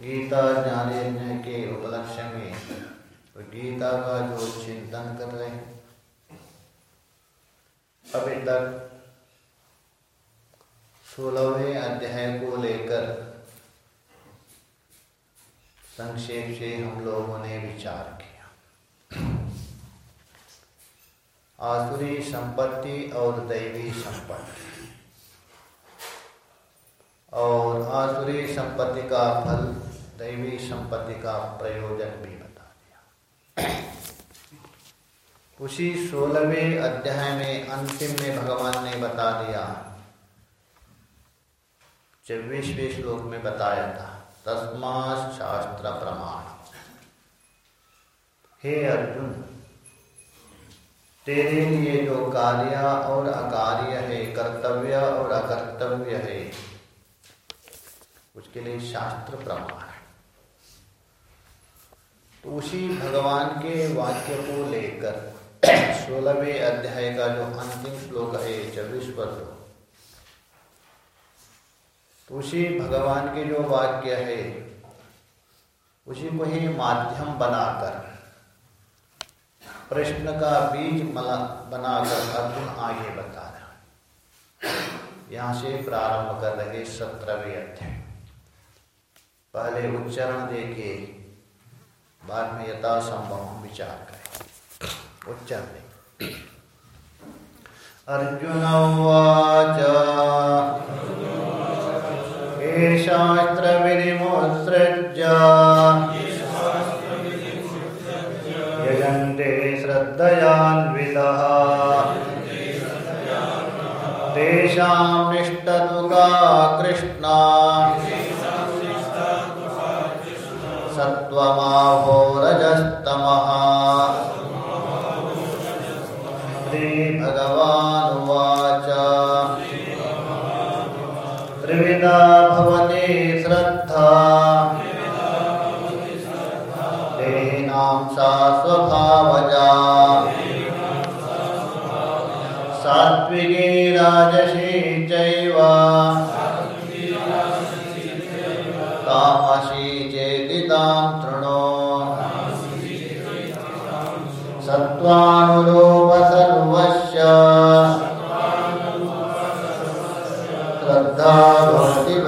गीता ज्ञान यज्ञ के उपलक्ष्य में तो गीता का जो चिंतन कर रहे हैं अभी तक सोलहवें अध्याय को लेकर संक्षेप से हम लोगों ने विचार किया। आसुरी संपत्ति और दैवी संपत्ति। और आसुरी संपत्ति का फल दैवी संपत्ति का प्रयोजन भी बता दिया। उसी सोलहवें अध्याय में, अंतिम में भगवान ने बता दिया। चौबीसवें श्लोक में बताया था तस्मा शास्त्र प्रमाण हे अर्जुन, तेरे लिए जो कार्य और अकार्य है, कर्तव्य और अकर्तव्य है, उसके लिए शास्त्र प्रमाण। तो उसी भगवान के वाक्य को लेकर सोलहवें अध्याय का जो अंतिम श्लोक है चौबीस पर तो उसी भगवान के जो वाक्य है, उसी को ही माध्यम बनाकर, प्रश्न का बीज मला, बनाकर अर्जुन आगे बता रहा यहाँ से प्रारंभ कर रहे सत्रहवें अध्याय। पहले उच्चारण देखे बाद में यथासंभव हम विचार करें। उच्चर उच्चारणे अर्जुन उवाच ये शास्त्र विनिमुत्सृज्य यजन्ते श्रद्धयान्वितः। तेषां निष्ठतु का कृष्णा सत्त्वमाहोरजस्तमः श्रीभगवानुवाच।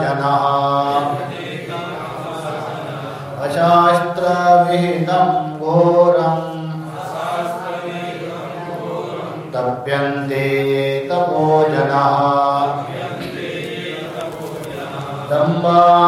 जनः अशास्त्रविहितं घोरम् तप्यन्ते तपो दम्बा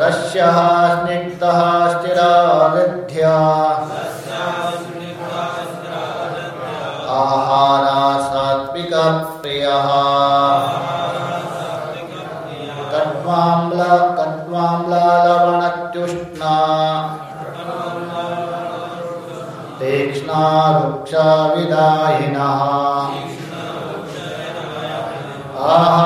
रस्यः स्निग्धः स्थिरावृद्ध्या आहारा सात्विकप्रियः कट्वाम्ल कट्वाम्लालवणत्युष्णा तीक्ष्णा वृक्षाविदायिनः आहारा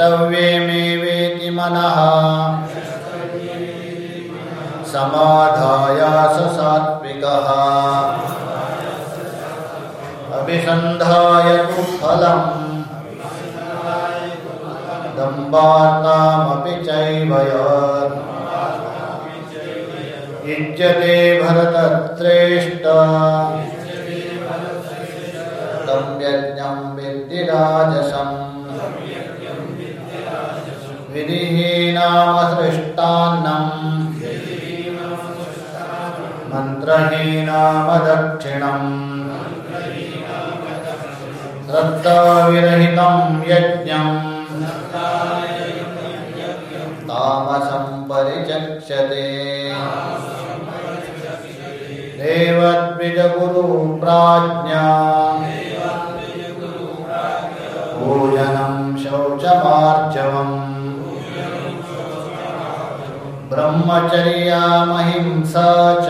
यष्टव्ये मे मनः। समाधाय सात्विकः अभिसन्धाय तु फलम् दम्बातामपि चैव यत्। युज्यते तं यज्ञं विद्धि राजसम्। विधिहीनामसृष्टान्नम्। मन्त्रहीनामदक्षिणम्। श्रद्धाविरहितं यज्ञम्। तामसं परिचक्षते। देवद्विजगुरु प्राज्ञा भोजनं शौचमार्जवम् ब्रह्मचर्यामहिंसा च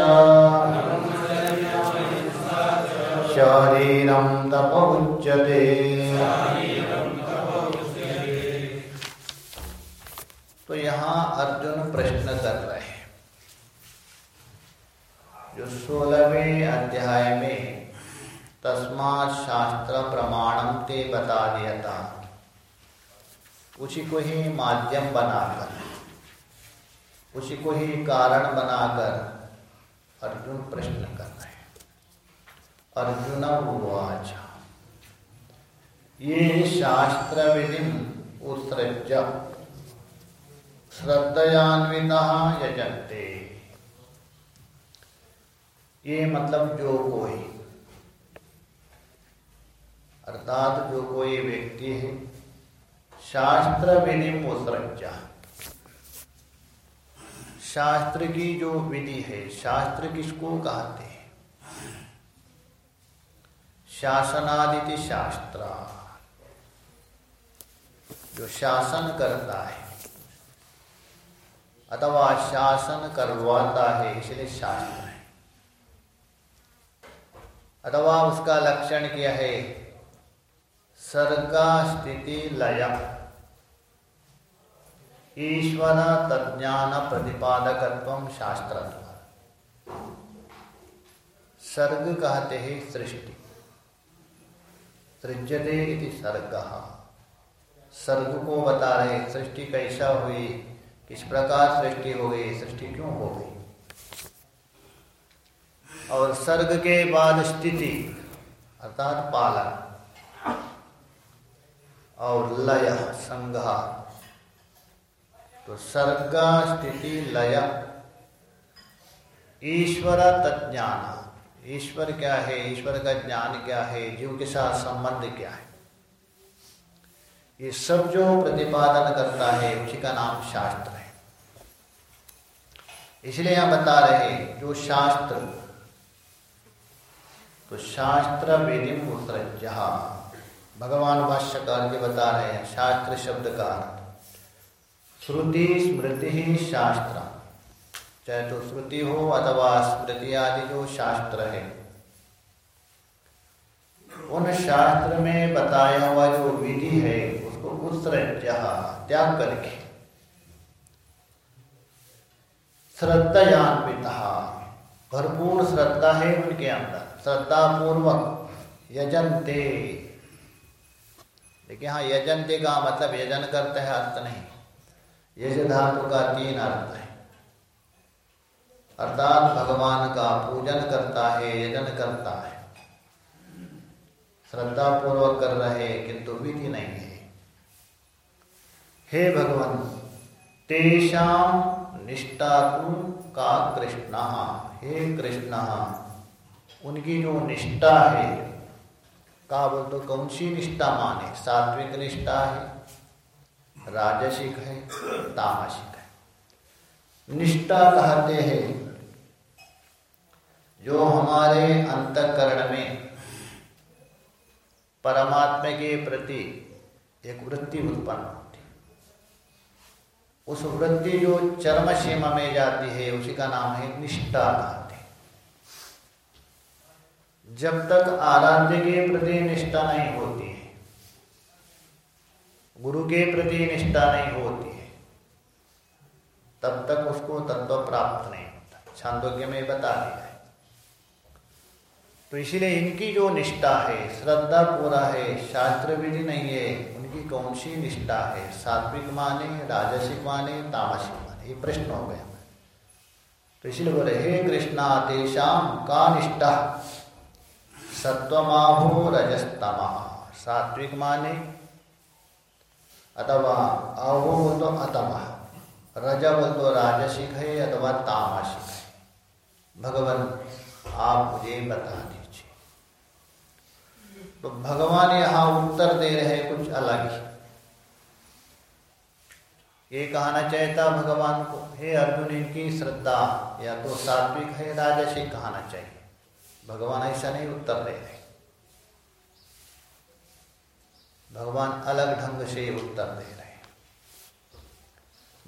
शरीरं तप उच्यते तो यहाँ अर्जुन प्रश्न कर रहे हैं। जो सोलहवें अध्याय में तस्मा शास्त्र प्रमाणम ते बता दिया था। उसी को ही माध्यम बनाकर। उसी को ही कारण बनाकर अर्जुन प्रश्न कर रहे हैं। अर्जुन उवाच, ये शास्त्र विधि उत्सृज श्रद्धयान्विता यजंते ये मतलब जो कोई, अर्थात जो कोई व्यक्ति है शास्त्र विधि उत्सृजा शास्त्र की जो विधि है, शास्त्र किसको कहते हैं? शासनादिति शास्त्र। जो शासन करता है, अथवा शासन करवाता है, इसलिए शास्त्र है। अथवा उसका लक्षण क्या है? सर्गा स्थिति लय। ईश्वर तज्ञान प्रतिपादकत्व शास्त्र। सर्ग कहते हैं सृष्टि। सृजते इति सर्ग। सर्ग को बता रहे सृष्टि कैसा हुई, किस प्रकार सृष्टि हो गई, सृष्टि क्यों हो गई? और सर्ग के बाद स्थिति, अर्थात पालन। और लय संघार तो सर्ग स्थिति लय। ईश्वर तज्ञान ईश्वर क्या है? ईश्वर का ज्ञान क्या है? जीव के साथ संबंध क्या है? ये सब जो प्रतिपादन करता है, उसी का नाम शास्त्र है। इसलिए यहाँ बता रहे जो शास्त्र तो शास्त्र वेदी उत्तरजहा भगवान भाष्यकार के बता रहे हैं, शास्त्र शब्द का श्रुति स्मृति शास्त्र चाहे तो श्रुति हो अथवा स्मृति आदि जो शास्त्र है। उन शास्त्र में बताया हुआ जो विधि है, उसको उत्सृज त्याग करके। श्रद्धान्वित भरपूर श्रद्धा है उनके अंदर। श्रद्धा पूर्वक यजनते। देखिए हाँ यजनते का मतलब यजन करते हैं, अर्थ नहीं। यज धातु का तीन अर्थ है। अर्थात भगवान का पूजन करता है, यजन करता है। श्रद्धा पूर्वक कर रहे किंतु विधि नहीं है। हे भगवान तेषाम निष्ठा का कृष्ण, हे कृष्ण, उनकी जो निष्ठा है का बोल तो कौन सी निष्ठा माने? सात्विक निष्ठा है राजसिक है, तामसिक है। निष्ठा कहते हैं। जो हमारे अंतकरण में परमात्मा के प्रति एक वृत्ति उत्पन्न होती उस वृत्ति जो चरम सीमा में जाती है, उसी का नाम है निष्ठा कहते जब तक आराध्य के प्रति निष्ठा नहीं होती गुरु के प्रति निष्ठा नहीं होती है। तब तक उसको तत्व प्राप्त नहीं होता। छांदोग्य में बता दिया है। तो इसीलिए इनकी जो निष्ठा है, श्रद्धा पूरा है शास्त्र विधि नहीं है, उनकी कौन सी निष्ठा है? सात्विक माने, राजसिक माने, तामसिक माने? ये प्रश्न हो गया। तो इसलिए बोले, हे कृष्णा तेषाम का निष्ठा? सत्वमाहो रजस्तम। सात्विक माने अथवा अहो तो अतम रज बोल तो राजसिक है अथवा तामसिक है भगवान, आप मुझे बता दें तो भगवान यहाँ उत्तर दे रहे हैं कुछ अलग ही। ये कहना चाहता भगवान को, हे अर्जुन, इनकी श्रद्धा या तो सात्विक है, राजसिक कहना चाहिए। भगवान ऐसा नहीं उत्तर दे रहे भगवान अलग ढंग से उत्तर दे रहे हैं।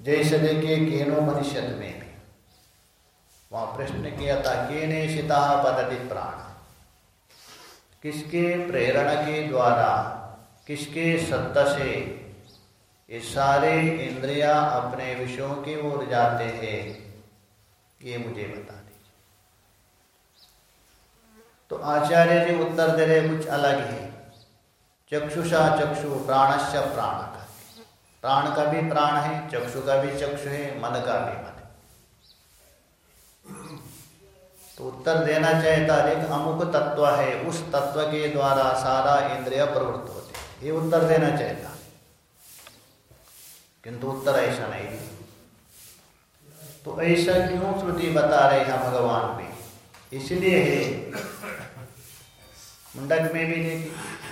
जैसे देखिए केनोपनिषद में भी। वहाँ प्रश्न किया था, केने शिता पदति प्राण। किसके प्रेरणा के द्वारा, किसके सत्ता से ये सारे इंद्रिया अपने विषयों की ओर जाते हैं, ये मुझे बता दीजिए। तो आचार्य जी उत्तर दे रहे कुछ अलग ही। चक्षुषा चक्षु प्राणश्च प्राण का प्राण का भी प्राण है, चक्षु का भी चक्षु है, मन का भी मन है। तो उत्तर देना चाहता एक अमुक तत्व है, उस तत्व के द्वारा सारा इंद्रिय प्रवृत्त होते ये उत्तर देना चाहता। किंतु उत्तर ऐसा नहीं तो ऐसा क्यों श्रुति बता रहे हैं भगवान भी इसलिए है। मुंडक में भी देखी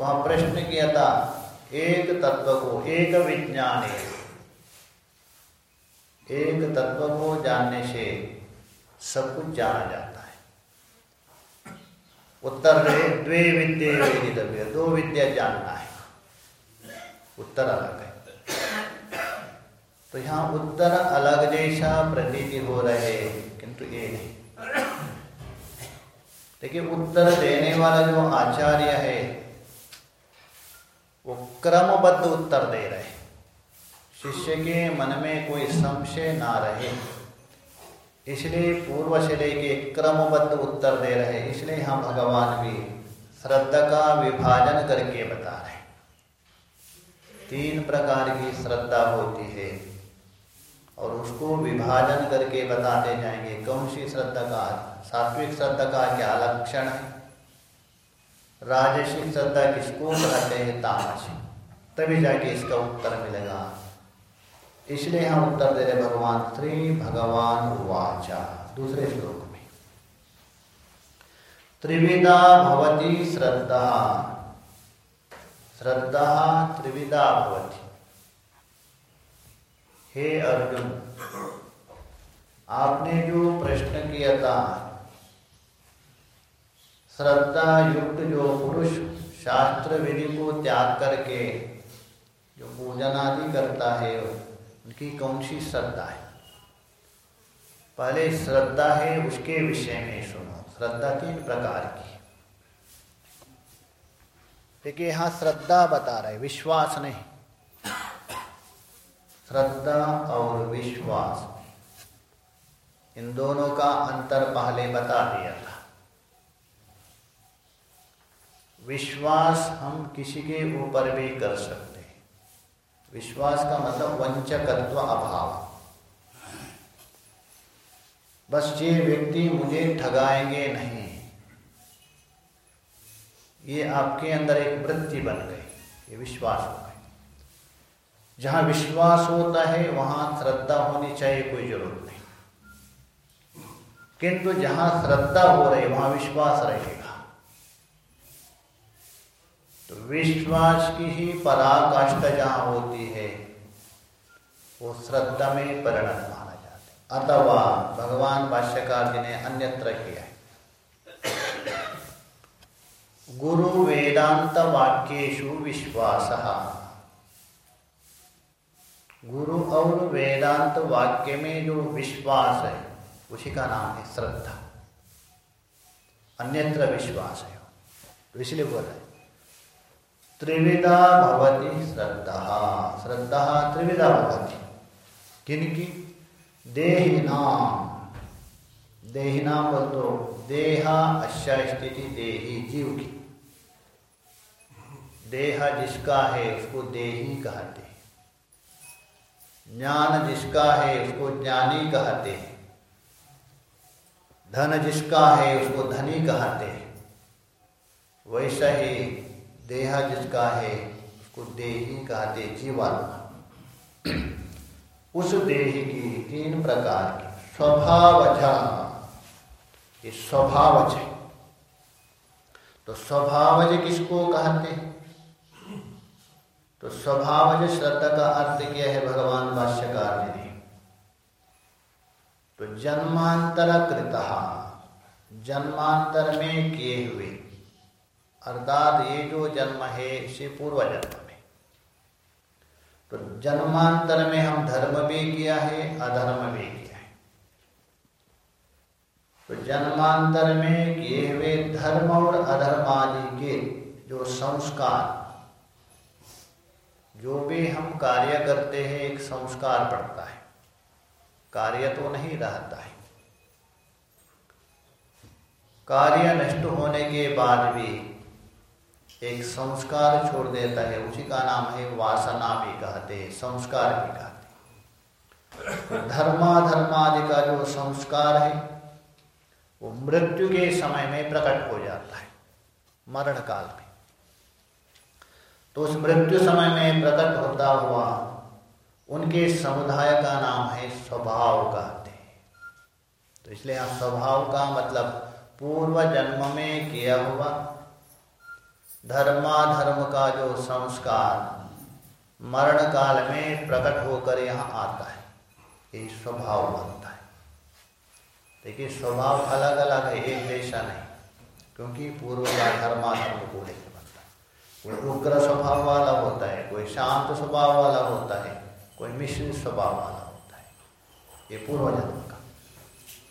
वहाँ प्रश्न किया था, एक तत्व को, एक विज्ञान एक तत्व को जानने से सब कुछ जाना जाता है। उत्तर रहे द्वे विद्य दो विद्या जानना है। उत्तर अलग है। तो यहाँ उत्तर अलग जैसा प्रतीति हो रहे किंतु ये नहीं। देखिए, उत्तर देने वाला जो आचार्य है क्रमबद्ध उत्तर दे रहे शिष्य के मन में कोई संशय ना रहे। इसलिए पूर्व से लेके क्रमबद्ध उत्तर दे रहे इसलिए हम भगवान भी श्रद्धा का विभाजन करके बता रहे तीन प्रकार की श्रद्धा होती है और उसको विभाजन करके बताते जाएँगे। कौन सी श्रद्धा का? सात्विक श्रद्धा का क्या लक्षण है? राजसिक श्रद्धा किसको कहते हैं? तामसिक तभी जाके इसका उत्तर मिलेगा। इसलिए हम उत्तर दे रहे भगवान श्री भगवान वाचा, दूसरे श्लोक में। त्रिविधा भवती श्रद्धा। श्रद्धा त्रिविदा भवती। हे अर्जुन, आपने जो प्रश्न किया था श्रद्धा युक्त जो पुरुष शास्त्र विधि को त्याग करके जो पूजन आदि करता है, उनकी कौन सी श्रद्धा है? पहले श्रद्धा है उसके विषय में सुनो। श्रद्धा तीन प्रकार की देखिए, यहाँ श्रद्धा बता रहे, विश्वास नहीं। श्रद्धा और विश्वास। इन दोनों का अंतर पहले बता दिया था। विश्वास हम किसी के ऊपर भी कर सकते हैं। विश्वास का मतलब वंचकत्व अभाव। बस ये व्यक्ति मुझे ठगाएँगे नहीं। ये आपके अंदर एक वृत्ति बन गई, ये विश्वास हो गई। जहाँ विश्वास होता है, वहाँ श्रद्धा होनी चाहिए, कोई ज़रूरत नहीं। किंतु जहाँ श्रद्धा हो रही, वहाँ विश्वास रहेगा। विश्वास की ही। पराकाष्ठा जहाँ होती है वो श्रद्धा में परिणत माना जाता है। अथवा भगवान भाष्यकार जी ने अन्यत्र किया है। गुरु वेदांत वाक्येशु विश्वास। गुरु और वेदांत वाक्य में जो विश्वास है, उसी का नाम है श्रद्धा। अन्यत्र विश्वास है। तो इसलिए बोल रहे त्रिविधा भवती श्रद्धा। श्रद्धा, त्रिविधा भवती। किनकी देहिनाम। देहिनाम बोल तो देहा अच्छा स्थिति देही जीव की। देहा जिसका है, उसको देही कहते हैं। ज्ञान जिसका है, उसको ज्ञानी कहते हैं। धन जिसका है, उसको धनी कहते हैं। वैसा ही देहा जिसका है, उसको देही कहते जीवात्मा। उस देह की तीन प्रकार की स्वभावज। ये स्वभावज है। तो स्वभावज किसको कहते तो स्वभावज श्रद्धा का अर्थ क्या है? भगवान भाष्यकार ने तो जन्मांतर कृत जन्मांतर में किए हुए अर्थात ये जो जन्म है इसे पूर्व जन्म में तो जन्मांतर में हम धर्म भी किया है, अधर्म भी किया है। तो जन्मांतर में किए हुए धर्म और अधर्म आदि के जो संस्कार, जो भी हम कार्य करते हैं, एक संस्कार पड़ता है। कार्य तो नहीं रहता है। कार्य नष्ट होने के बाद भी एक संस्कार छोड़ देता है, उसी का नाम है वासना भी कहते संस्कार भी कहते हैं। धर्माधर्मादि का जो संस्कार है, वो मृत्यु के समय में प्रकट हो जाता है, मरण काल में। तो उस मृत्यु समय में प्रकट होता हुआ, उनके समुदाय का नाम है स्वभाव कहते हैं। तो इसलिए यहाँ स्वभाव का मतलब पूर्व जन्म में किया हुआ धर्माधर्म का जो संस्कार मरण काल में प्रकट होकर यहाँ आता है, ये स्वभाव बनता है। देखिए, स्वभाव अलग अलग है, एक जैसा नहीं, क्योंकि पूर्व का धर्माधर्म को लेकर बनता है। कोई उग्र स्वभाव वाला होता है, कोई शांत स्वभाव वाला होता है, कोई मिश्रित स्वभाव वाला होता है। ये पूर्व जन्म का।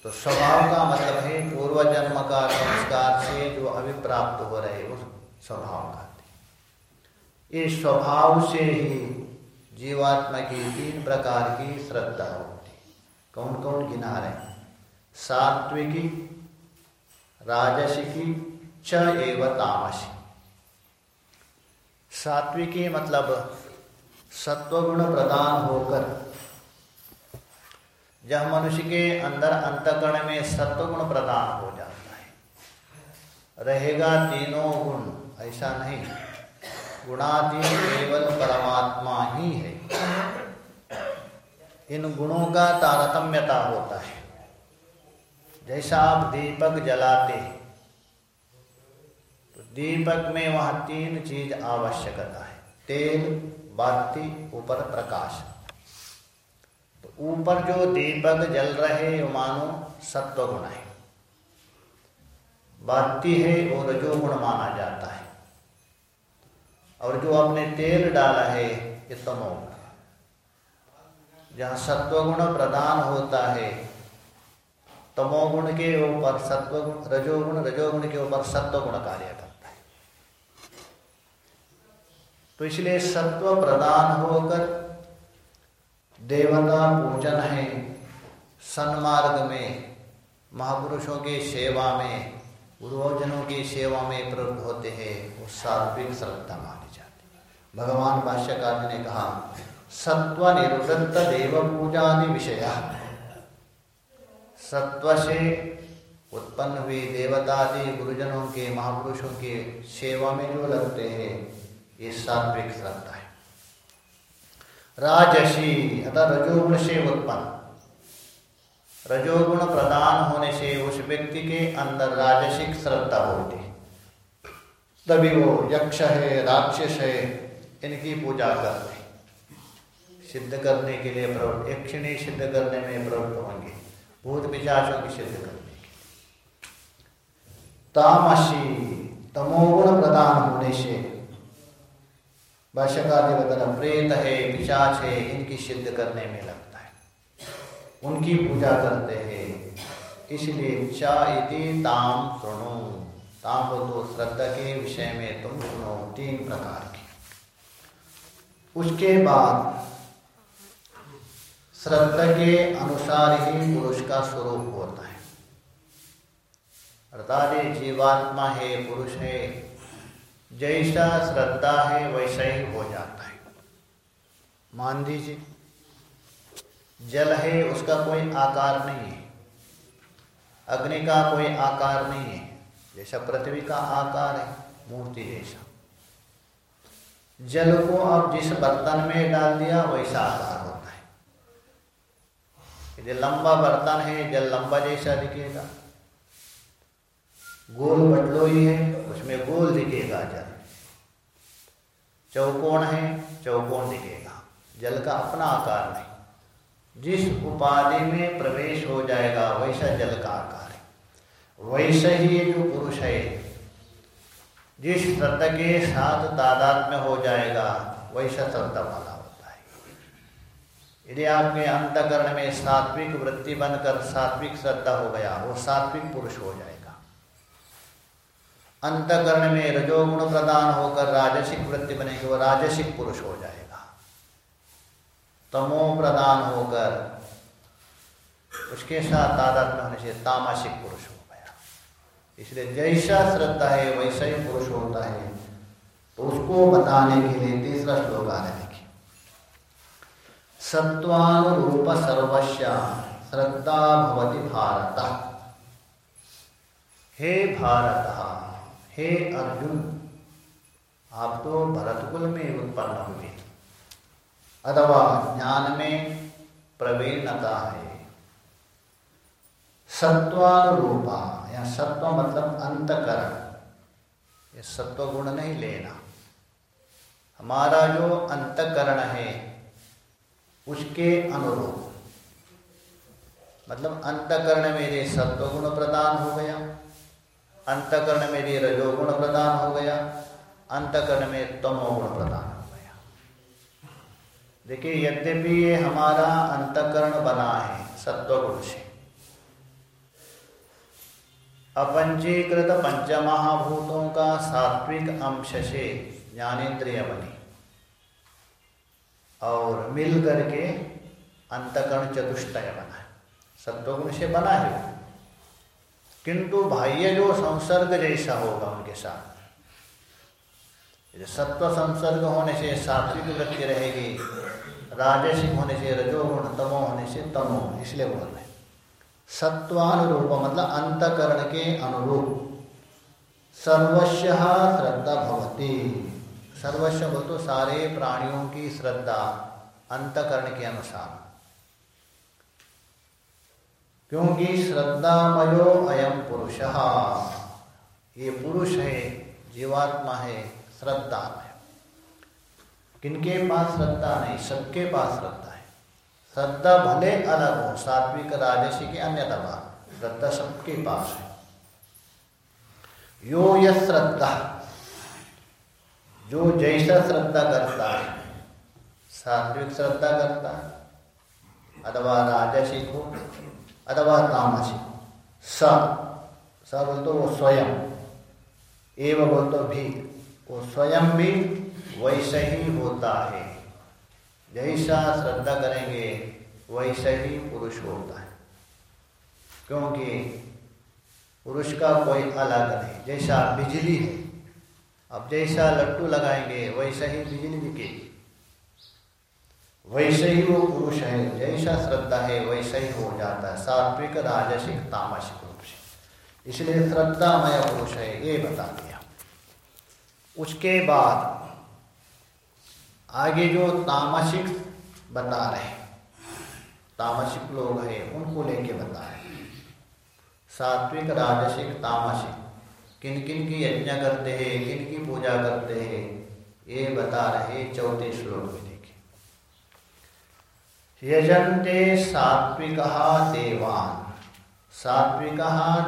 तो स्वभाव का मतलब है, पूर्व जन्म का संस्कार से जो अभिप्राप्त हो रहे उस स्वभाव कहते इस स्वभाव से ही जीवात्मा की तीन प्रकार की श्रद्धा होती। कौन कौन गिना रहे सात्विकी, राजसिकी, च एव तामसी। सात्विकी मतलब सत्वगुण प्रदान होकर जब मनुष्य के अंदर अंतकरण में सत्वगुण प्रदान हो जाता है। रहेगा तीनों गुण। ऐसा नहीं। गुणाधीन केवल परमात्मा ही है। इन गुणों का तारतम्यता होता है। जैसा आप दीपक जलाते हैं तो दीपक में वह तीन चीज़ आवश्यकता है। तेल बाती ऊपर प्रकाश। तो ऊपर जो दीपक जल रहे मानो सत्व गुण है। बाती है वो रजोगुण माना जाता है। और जो आपने तेल डाला है, ये तमोगुण जहाँ सत्वगुण प्रदान होता है तमोगुण के ऊपर सत्वगुण, रजोगुण रजोगुण के ऊपर सत्वगुण कार्य करता है। तो इसलिए सत्व प्रदान होकर देवता पूजन है, सन्मार्ग में, महापुरुषों की सेवा में, गुरुजनों की सेवा में प्रवृत्त होते हैं, वो सात्विक श्रद्धा भगवान भाष्यकार ने कहा सत्व निरुदत्त देव पूजा विषय सत्व से उत्पन्न हुई देवतादि गुरुजनों के, महापुरुषों के सेवा में जो लगते हैं, ये सात्विक श्रद्धा है। राजसी अतः रजोगुण से उत्पन्न। रजोगुण प्रदान होने से उस व्यक्ति के अंदर राजसिक श्रद्धा होती तभी वो यक्ष है, राक्षस है इनकी पूजा करते सिद्ध करने के लिए प्रवृत्त यक्षिणी सिद्ध करने में प्रवृत्त होंगे। भूत पिचाचों की सिद्ध करने के तामसी, तमोगुण प्रदान होने से भाष्यकार ने बताया प्रेत है पिचाच है, इनकी सिद्ध करने में लगता है। उनकी पूजा करते हैं। इसलिए चा इति ताम सुनो ताम तो श्रद्धा के विषय में तुम सुनो, तीन प्रकार। उसके बाद श्रद्धा के अनुसार ही पुरुष का स्वरूप होता है। अर्थात जीवात्मा है, पुरुष है, जैसा श्रद्धा है, वैसा ही हो जाता है। मान दीजिए जल है, उसका कोई आकार नहीं है। अग्नि का कोई आकार नहीं है। जैसा पृथ्वी का आकार है, मूर्ति जैसा। जल को आप जिस बर्तन में डाल दिया, वैसा आकार होता है। यदि लंबा बर्तन है, जल लंबा जैसा दिखेगा। गोल बटलोई है उसमें गोल दिखेगा जल। चौकोण है चौकोन दिखेगा। जल का अपना आकार नहीं। जिस उपाधि में प्रवेश हो जाएगा, वैसा जल का आकार है। वैसे ही जो पुरुष है जिस श्रद्धा के साथ तादाद में हो जाएगा वैसा श्रद्धा वाला होता है। यदि आपके अंतकरण में सात्विक वृत्ति बनकर सात्विक श्रद्धा हो गया, वो सात्विक पुरुष हो जाएगा। अंतकरण में रजोगुण प्रदान होकर राजसिक वृत्ति बनेगी, वो राजसिक पुरुष हो जाएगा। तमो प्रदान होकर उसके साथ तादात्म्य होने से तामासिक पुरुष हो इसलिए जैसा श्रद्धा है, वैसा ही पुरुष होता है। तो उसको बताने के लिए तीसरा श्लोक आ रहा है सत्वानुरूप सर्वस्या, श्रद्धा भवती भारत। हे भारत, हे अर्जुन, आप तो भरतकुल में उत्पन्न हुए अथवा ज्ञान में प्रवीणता है। सत्वानुरूपा या सत्व मतलब अंतकरण। ये सत्व गुण नहीं लेना। हमारा जो अंतकरण है, उसके अनुरूप। मतलब अंतकरण मेरे सत्व गुण प्रदान हो गया। अंतकरण मेरे रजोगुण प्रदान हो गया। अंतकरण में तमोगुण प्रदान हो गया। देखिए, यद्यपि ये हमारा अंतकरण बना है सत्वगुण से अपंचीकृत पंचमहाभूतों का सात्विक अंश से ज्ञानेन्द्रिय बनी और मिल करके अंतकरण चतुष्टय बना है। सत्वगुण से बना है किंतु बाह्य जो संसर्ग जैसा होगा उनके साथ सत्व संसर्ग होने से सात्विक गति रहेगी राजसिक होने से रजोगुण, तमो होने से तमो, इसलिए बोल रहे सत्वानुरूप मतलब अंतकरण के अनुरूप। सर्वस्व श्रद्धा भवती। सर्वस्व बोल तो सारे प्राणियों की श्रद्धा अंतकरण के अनुसार। क्योंकि श्रद्धामयो अयम पुरुष। ये पुरुष है, जीवात्मा है श्रद्धा में किनके पास श्रद्धा नहीं? सबके पास श्रद्धा। है श्रद्धा भले अलग हो, सात्विक राजसी की अन्य दबा श्रद्धा सबके पास है। यो य श्रद्धा, जो जैसा श्रद्धा करता है, सात्विक श्रद्धा करता है, अथवा राजसी हो अथवा तामसिक स स तो वो स्वयं, एवं बोल तो भी, वो स्वयं भी वैसे ही होता है। जैसा श्रद्धा करेंगे वैसा ही पुरुष होता है। क्योंकि पुरुष का कोई अलग नहीं, जैसा बिजली है। अब जैसा लट्टू लगाएँगे वैसा ही बिजली दिखेगी वैसे ही वो पुरुष है, जैसा श्रद्धा है वैसा ही हो जाता है। सात्विक, राजसिक, तामसिक रूप से। इसलिए श्रद्धामय पुरुष है, ये बता दिया। उसके बाद आगे जो तामसिक बता रहे तामसिक लोग हैं, उनको लेके बता रहे सात्विक, राजसिक, तामसिक किन किन की यज्ञ करते हैं किन की पूजा करते हैं, ये बता रहे चौथे श्लोक में देखिए। यजंते सात्विक देवान। सात्विक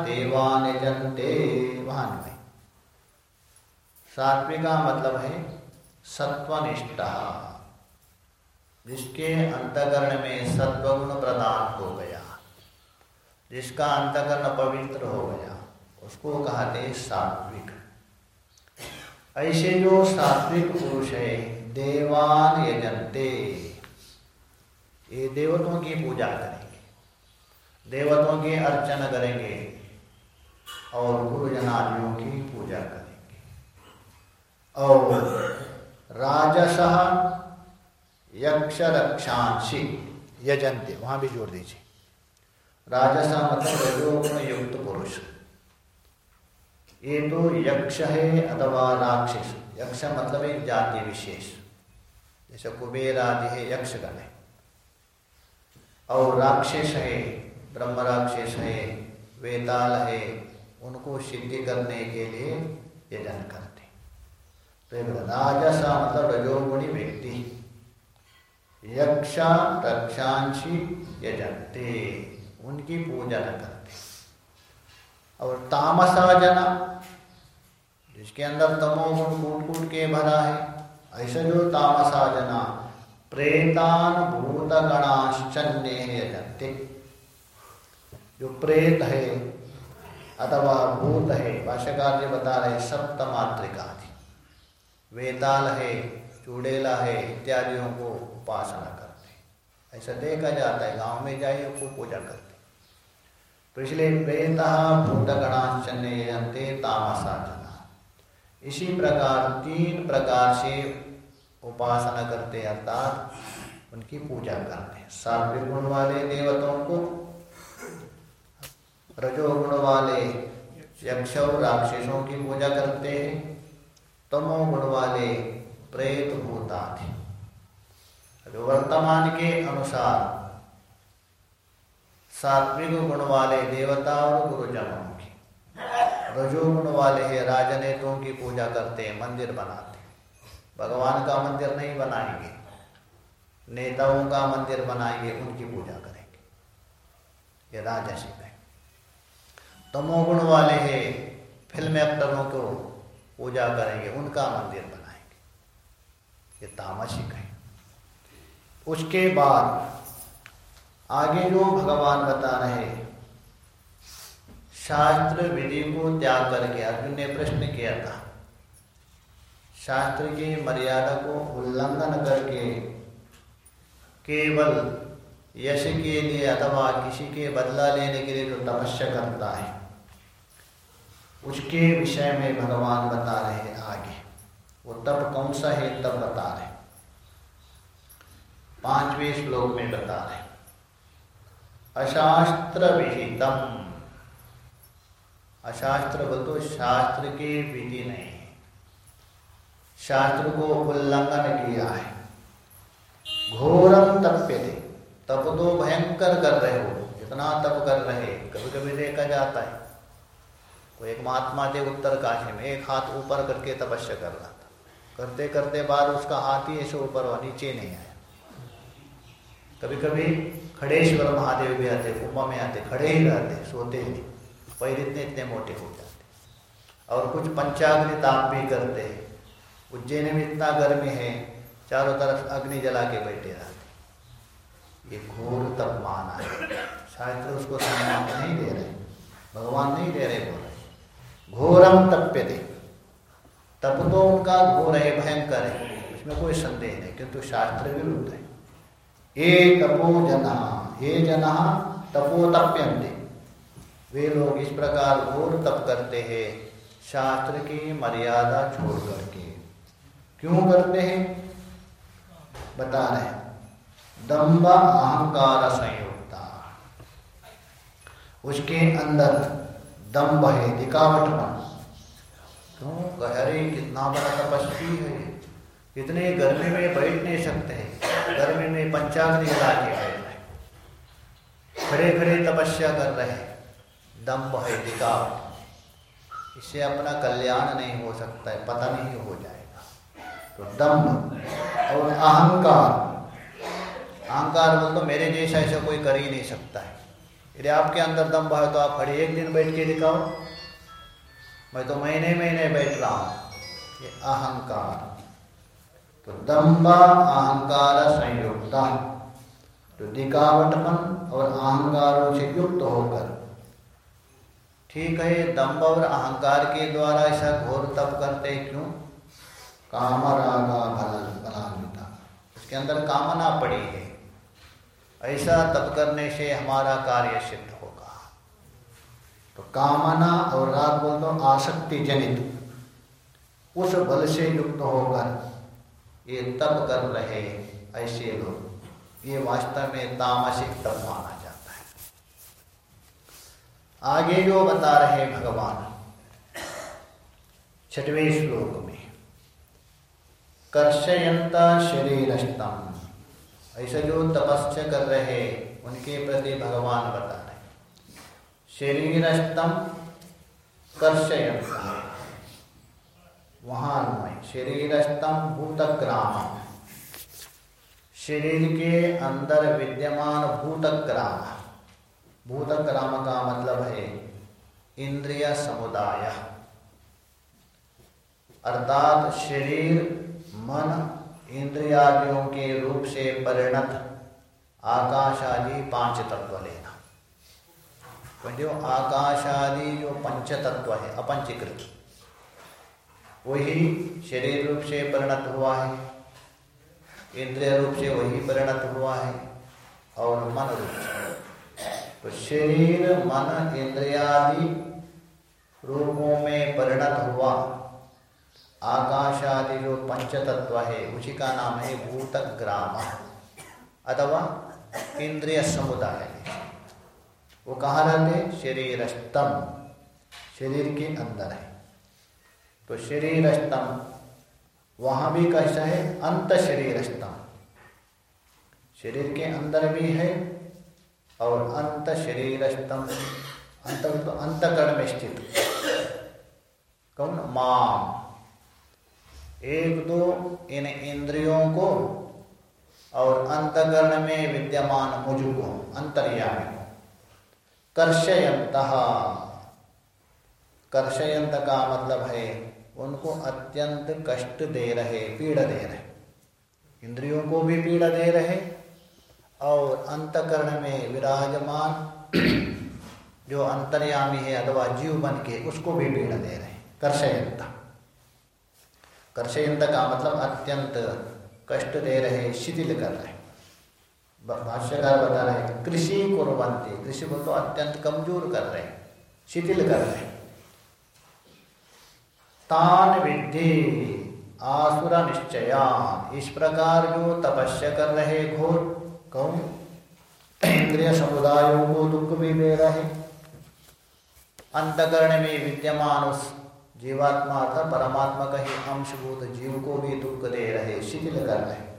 देवान यजंते वहाँ में। सात्विका मतलब है सत्वनिष्ठ। जिसके अंतकरण में सत्वगुण प्रदान हो गया, जिसका अंतकरण पवित्र हो गया, उसको कहते सात्विक। ऐसे जो सात्विक पुरुष है, देवान यजनते, ये देवतों की पूजा करेंगे, देवतों की अर्चना करेंगे और गुरुजनादियों की पूजा करेंगे। और राजस यक्ष रक्षांशी यजंते वहाँ भी जोड़ दीजिए। राजस मतलब युक्त पुरुष ये तो यक्ष है अथवा राक्षस। यक्ष मतलब एक जाति विशेष। जैसे कुबेर आदि है यक्षगण है। और राक्षस है, ब्रह्म राक्षस है, वेताल है, उनको सिद्धि करने के लिए यजन करते तो राजसा मतलब रजोगुणी व्यक्ति यक्षा रक्षांशी यजते उनकी पूजा न करते। और तामसा जना, जिसके अंदर तमोगुण कूट कूट के भरा है, ऐसा जो तामसा जना प्रेतान भूत गणाश्चन्य यजते जो प्रेत है, अथवा भूत है, भाष्यकार जी बता रहे सप्तमात्रिका वेताल है, चूड़ेला है, इत्यादियों को उपासना करते ऐसा देखा जाता है, गाँव में जाइए उसको पूजा करते तो इसलिए वेता भूतगणाश्चन्यते तामसा जना इसी प्रकार, तीन प्रकार से उपासना करते अर्थात उनकी पूजा करते सात्विक गुण वाले देवताओं को, रजोगुण वाले यक्ष और राक्षसों की पूजा करते हैं। तमोगुण वाले प्रेत होता थे जो वर्तमान के अनुसार सात्विक गुण वाले देवता और गुरुजनों की रजोगुण वाले है राजनेतों की पूजा करते हैं, मंदिर बनाते भगवान का मंदिर नहीं बनाएँगे, नेताओं का मंदिर बनाएँगे, उनकी पूजा करेंगे। ये राजसिक है। तमोगुण वाले हैं, फ़िल्म एक्टरों को पूजा करेंगे, उनका मंदिर बनाएँगे। ये तामसिक है उसके बाद आगे जो भगवान बता रहे शास्त्र विधि को त्याग करके अर्जुन ने प्रश्न किया था। शास्त्र की मर्यादा को उल्लंघन करके केवल यश के लिए अथवा किसी के बदला लेने के लिए जो तपस्या करता है उसके विषय में भगवान बता रहे आगे। वो तब कौन सा है, तब बता रहे पाँचवें श्लोक में बता रहे अशास्त्र विहितम। अशास्त्र बोल तो शास्त्र की विधि नहीं शास्त्र को उल्लंघन किया है। घोरम तप्य थे तप तो भयंकर कर रहे हो। इतना तप कर रहे कभी कभी देखा जाता है। कोई एक महात्मा थे, उत्तर काशी में, एक हाथ ऊपर करके तपस्या कर रहा था। करते करते बार उसका हाथ ही ऐसे ऊपर हुआ, नीचे नहीं आया। कभी कभी खड़ेश्वर महादेव भी आते, कुंभ में आते, खड़े ही रहते, सोते नहीं। पैर इतने इतने मोटे हो जाते। और कुछ पंचाग्नि ताप भी करते। हैं उज्जैन में इतना गर्मी है, चारों तरफ़ अग्नि जला के बैठे रहते। ये घोर तप माना है। शायद तो उसको सम्मान नहीं दे रहे। भगवान नहीं दे रहे बोल घोरम तप्य दे तप तो उनका घोर है, भयंकर है। उसमें कोई संदेह नहीं, किंतु शास्त्र विरुद्ध है। ये तपो जना, ये जना तपो तप्यंते वे लोग इस प्रकार घोर तप करते हैं, शास्त्र की मर्यादा छोड़ करके। क्यों करते हैं? बता रहे दम्ब अहंकार संयुक्ता। उसके अंदर दम्भ है दिखावटपन क्यों? अरे कितना बड़ा तपस्वी है। इतने गर्मी में बैठ नहीं सकते, गर्मी में पंचाग्नि लगा के बैठ रहे खड़े खड़े तपस्या कर रहे हैं दम्भ है दिखावट। इससे अपना कल्याण नहीं हो सकता है, पता नहीं हो जाएगा। तो दम्भ और अहंकार। अहंकार बोल तो मेरे जैसा ऐसा कोई कर ही नहीं सकता है। यदि आपके अंदर दम्भ है तो आप खड़े एक दिन बैठ के दिखाओ। मैं तो महीने महीने बैठ रहा हूँ। ये अहंकार। तो दम्भ अहंकार संयुक्त तो दिखावटपन और अहंकारों से युक्त होकर। ठीक है दम्भ और अहंकार के द्वारा ऐसा घोर तप करते क्यों? काम रागा बलान्विता। उसके अंदर कामना पड़ी है। ऐसा तप करने से हमारा कार्य सिद्ध होगा। तो कामना और राग बोल तो आसक्ति जनित। उस बल से युक्त होकर ये तप कर रहे ऐसे लोग, ये वास्तव में तामसिक तप माना जाता है। आगे जो बता रहे भगवान, छठवें श्लोक में कर्षयंत शरीरस्तम ऐसा जो तपस्या कर रहे उनके प्रति भगवान बता रहे शरीरस्तम कर्षयंत वहाँ शरीरस्तम भूतग्राम। शरीर के अंदर विद्यमान भूतग्राम। भूतग्राम का मतलब है इंद्रिय समुदाय। अर्थात शरीर, मन इंद्रियादियों के रूप से परिणत आकाश आदि पाँच तत्व लेना। तो जो आकाश आदि जो पंच तत्व है, अपंचीकृत, वही शरीर रूप से परिणत हुआ है, इंद्रिय रूप से वही परिणत हुआ है, और मन रूप से। तो शरीर, मन, इंद्रियादि रूपों में परिणत हुआ। आकाश आदि जो पंच तत्व है उसी का नाम है भूत ग्राम अथवा इंद्रिय समुदाय वो कहाँ रहते शरीर स्तम शरीर के अंदर है। तो शरीर स्तम वहाँ भी कैसा है? अंत शरीर स्तम शरीर के अंदर भी है और अंत शरीर स्तंभ अंत तो अंतकरण में स्थित। कौन? माम एक दो इन इंद्रियों को और अंतकरण में विद्यमान मुझको, अंतर्यामी कर्षयंत कर्षयंत का मतलब है, उनको अत्यंत कष्ट दे रहे, पीड़ा दे रहे। इंद्रियों को भी पीड़ा दे रहे और अंतकरण में विराजमान, जो अंतर्यामी है अथवा जीव बन के, उसको भी पीड़ा दे रहे। कर्षयंत कर्षयंत का मतलब अत्यंत कष्ट दे रहे, शिथिल कर रहे। भाष्यकार बता रहे कृषि कुरबंती कृषि को तो अत्यंत कमज़ोर कर रहे शिथिल कर रहे तान विद्धि, आसुर निश्चयान। इस प्रकार जो तपस्या कर रहे घोर, कौन? इंद्रिय समुदायों को दुख भी दे रहे। अंतकरण में विद्यमान उस जीवात्मा था परमात्मा का ही अंशभूत जीव को भी दुख दे रहे, शिथिल कर रहे।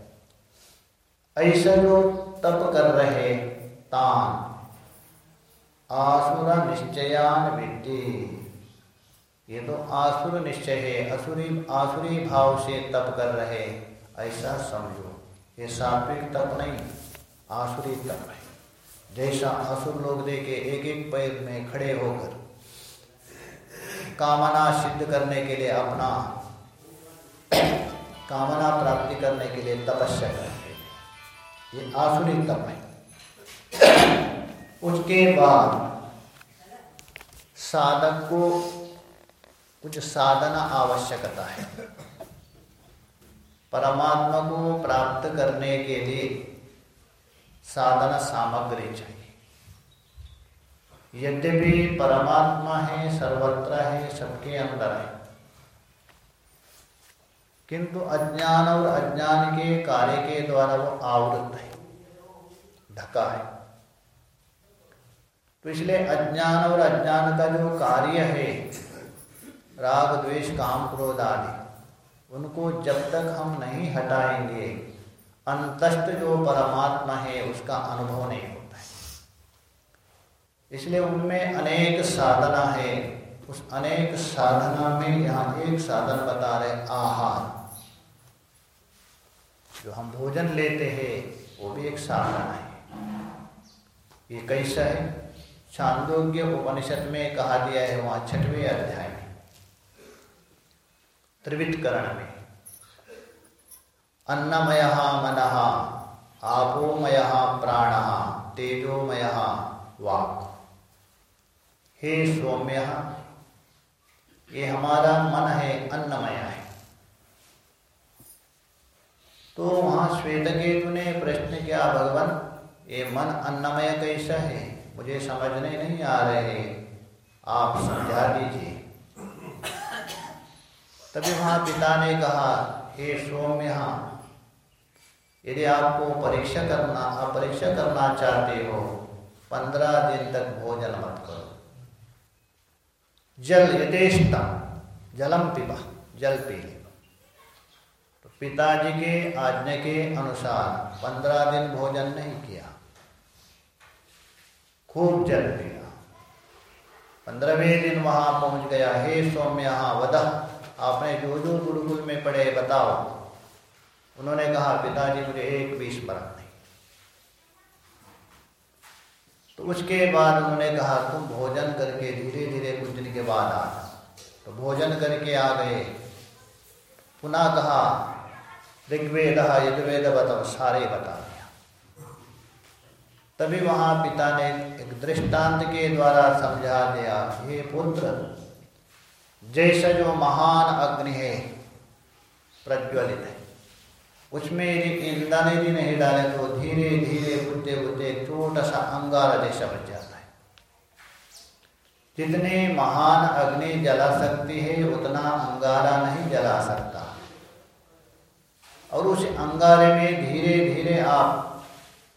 ऐसा जो तप कर रहे तान, आसुर निश्चयान विद्धि। ये तो आसुर निश्चय है, असुरी, आसुरी भाव से तप कर रहे, ऐसा समझो। ये सात्विक तप नहीं, आसुरी तप है। जैसा असुर लोग देखे एक एक पैर में खड़े होकर। कामना सिद्ध करने के लिए अपना कामना प्राप्ति करने के लिए तपस्या करते ये आसुरी तप है। उसके बाद साधक को कुछ साधना आवश्यकता है। परमात्मा को प्राप्त करने के लिए साधना सामग्री चाहिए। यद्यपि परमात्मा है, सर्वत्र है, सबके अंदर है। किंतु अज्ञान और अज्ञान के कार्य के द्वारा वो आवृत है ढका है। तो इसलिए अज्ञान और अज्ञान का जो कार्य है, राग, द्वेष, काम, क्रोध आदि, उनको जब तक हम नहीं हटाएँगे, अंतस्थ जो परमात्मा है, उसका अनुभव नहीं होता है इसलिए उनमें अनेक साधना है। उस अनेक साधना में यहाँ एक साधन बता रहे आहार। जो हम भोजन लेते हैं, वो भी एक साधना है। ये कैसा है? छांदोग्य उपनिषद में कहा दिया है, वहाँ छठवें अध्याय में। त्रिवितकरण में। अन्नमय मन आपोमय प्राण तेजोमय वाक। हे सौम्य, ये हमारा मन है, अन्नमय है। तो वहाँ श्वेत केतु ने प्रश्न किया, भगवान, ये मन अन्नमय कैसा है? मुझे समझने नहीं आ रहे। आप समझा दीजिए। तभी वहाँ पिता ने कहा, हे सौम्य, यदि आपको परीक्षा करना, आप परीक्षा करना चाहते हो, पंद्रह दिन तक भोजन मत करो। जल यथेष्टा जलम पिबा, जल पी तो पिताजी के आज्ञा के अनुसार पंद्रह दिन भोजन नहीं किया। खूब जल पिया। पंद्रहवें दिन वहाँ पहुँच गया। हे सौम्य वध आपने जो जो गुरुकुल में पढ़े, बताओ। उन्होंने कहा, पिताजी, मुझे एक भी स्मरण नहीं तो उसके बाद उन्होंने कहा, तुम भोजन करके धीरे धीरे कुछ दिन के बाद आ तो भोजन करके आ गए। पुनः कहा, ऋग्वेद, यजुर्वेद बताओ, सारे बता दिया। तभी वहाँ पिता ने एक दृष्टांत के द्वारा समझा दिया, हे पुत्र, जैसा जो महान अग्नि है, प्रज्वलित है। उसमें यदि ईंधन यदि नहीं डाले तो धीरे धीरे बुद्धे बुद्धे छोटा सा अंगारा जैसा बच जाता है जितने महान अग्नि जला सकती है उतना अंगारा नहीं जला सकता और उस अंगारे में धीरे धीरे आप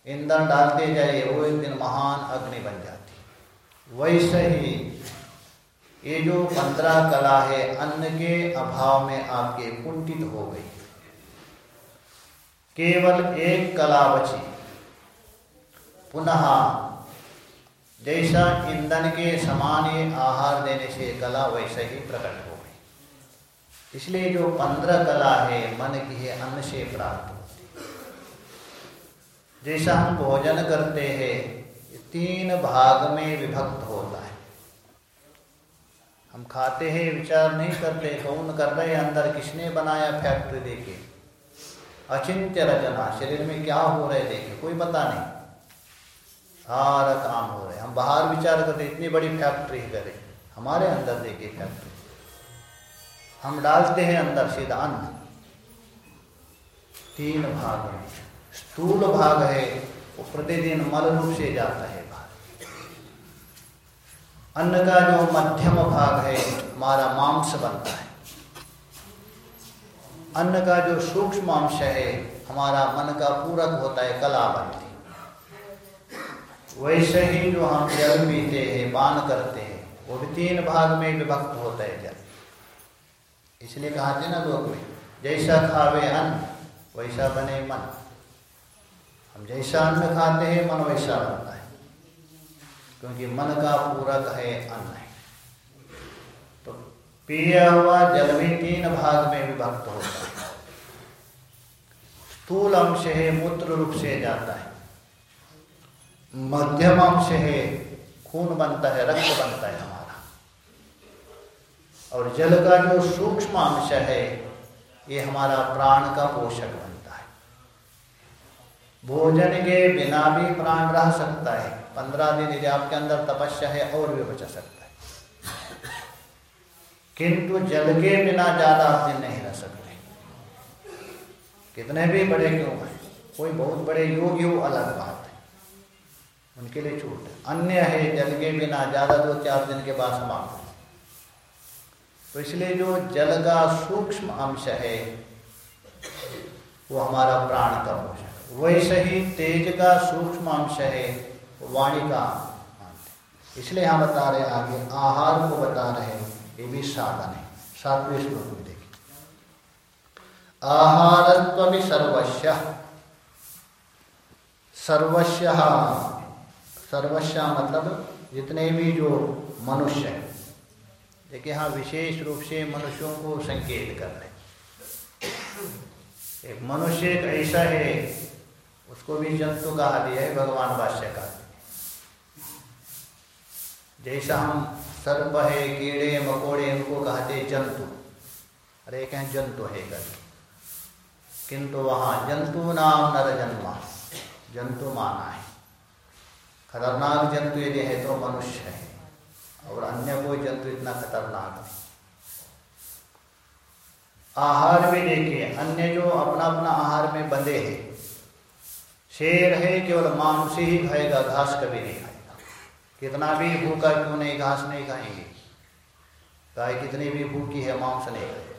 ईंधन डालते जाइए वो एक दिन महान अग्नि बन जाती वैसे ही ये जो पंद्रह कला है अन्न के अभाव में आपके कुंठित हो गई केवल एक कला बची पुनः जैसा ईंधन के समान ही आहार देने से कला वैसे ही प्रकट हो गई। इसलिए जो पंद्रह कला है, मन की है, अन्न से प्राप्त होती जैसा हम भोजन करते हैं तीन भाग में विभक्त होता है। हम खाते हैं, विचार नहीं करते, कौन कर रहे अंदर, किसने बनाया फैक्ट्री देखे अचिंत्य रचना शरीर में क्या हो रहे देखे कोई पता नहीं। सारा काम हो रहे हम बाहर विचार करते इतनी बड़ी फैक्ट्री करे हमारे अंदर देखे फैक्ट्री हम डालते हैं अंदर सीधा अन्न तीन भाग में स्थूल भाग है, वो प्रतिदिन मल रूप से जाता है अन्न का जो मध्यम भाग है, हमारा मांस बनता है। अन्न का जो सूक्ष्म अंश है, हमारा मन का पूरक होता है कला बनती वैसे ही जो हम जल पीते हैं, पान करते हैं, वो भी तीन भाग में विभक्त होता है जल। इसलिए कहा थे ना लोग में, जैसा खावे अन्न, वैसा बने मन। हम जैसा अन्न खाते हैं, मन वैसा बनता है। क्योंकि मन का पूरक है अन्न। है पिया हुआ जल भी तीन भाग में विभक्त होता है। स्थूल अंश है, मूत्र रूप से जाता है। मध्यम अंश है, खून बनता है, रक्त बनता है हमारा। और जल का जो सूक्ष्म अंश है, ये हमारा प्राण का पोषक बनता है। भोजन के बिना भी प्राण रह सकता है। पंद्रह दिन यदि आपके अंदर तपस्या है, और भी बचा सकता है। किंतु जल के बिना ज़्यादा दिन नहीं रह सकते। कितने भी बड़े क्यों हैं? कोई बहुत बड़े योगी हो अलग बात है। उनके लिए छूट है। अन्य है जल के बिना ज़्यादा दो चार दिन के बाद समाप्त तो इसलिए जो जल का सूक्ष्म अंश है, वो हमारा प्राण का अंश है। वैसे ही तेज का सूक्ष्म अंश है, वाणी का इसलिए हम बता रहे आगे, आहार को बता रहे ये भी साधन है सातवें श्लोक में देखिए आहारत्व सर्वस्व सर्वस्व सर्वस्व मतलब जितने भी जो मनुष्य हैं, देखिए हाँ विशेष रूप से मनुष्यों को संकेत कर रहे एक मनुष्य एक ऐसा है, उसको भी जंतु कहा दिया है, भगवान भाष्य का। जैसा हम सर्प है कीड़े मकोड़े उनको कहते जंतु अरे कहें जंतु है करके किंतु वहाँ जंतु नाम नर जन्मा। जंतु माना है। खतरनाक जंतु यदि है तो मनुष्य है। और अन्य कोई जंतु इतना खतरनाक नहीं। आहार भी देखिए, अन्य जो अपना अपना आहार में बंधे हैं। शेर है, केवल मांस ही खाएगा, घास कभी नहीं खाएगा। कितना भी भूखा क्यों नहीं, घास नहीं खाएँगे? गाय कितनी भी भूखी है, मांस नहीं खाएगा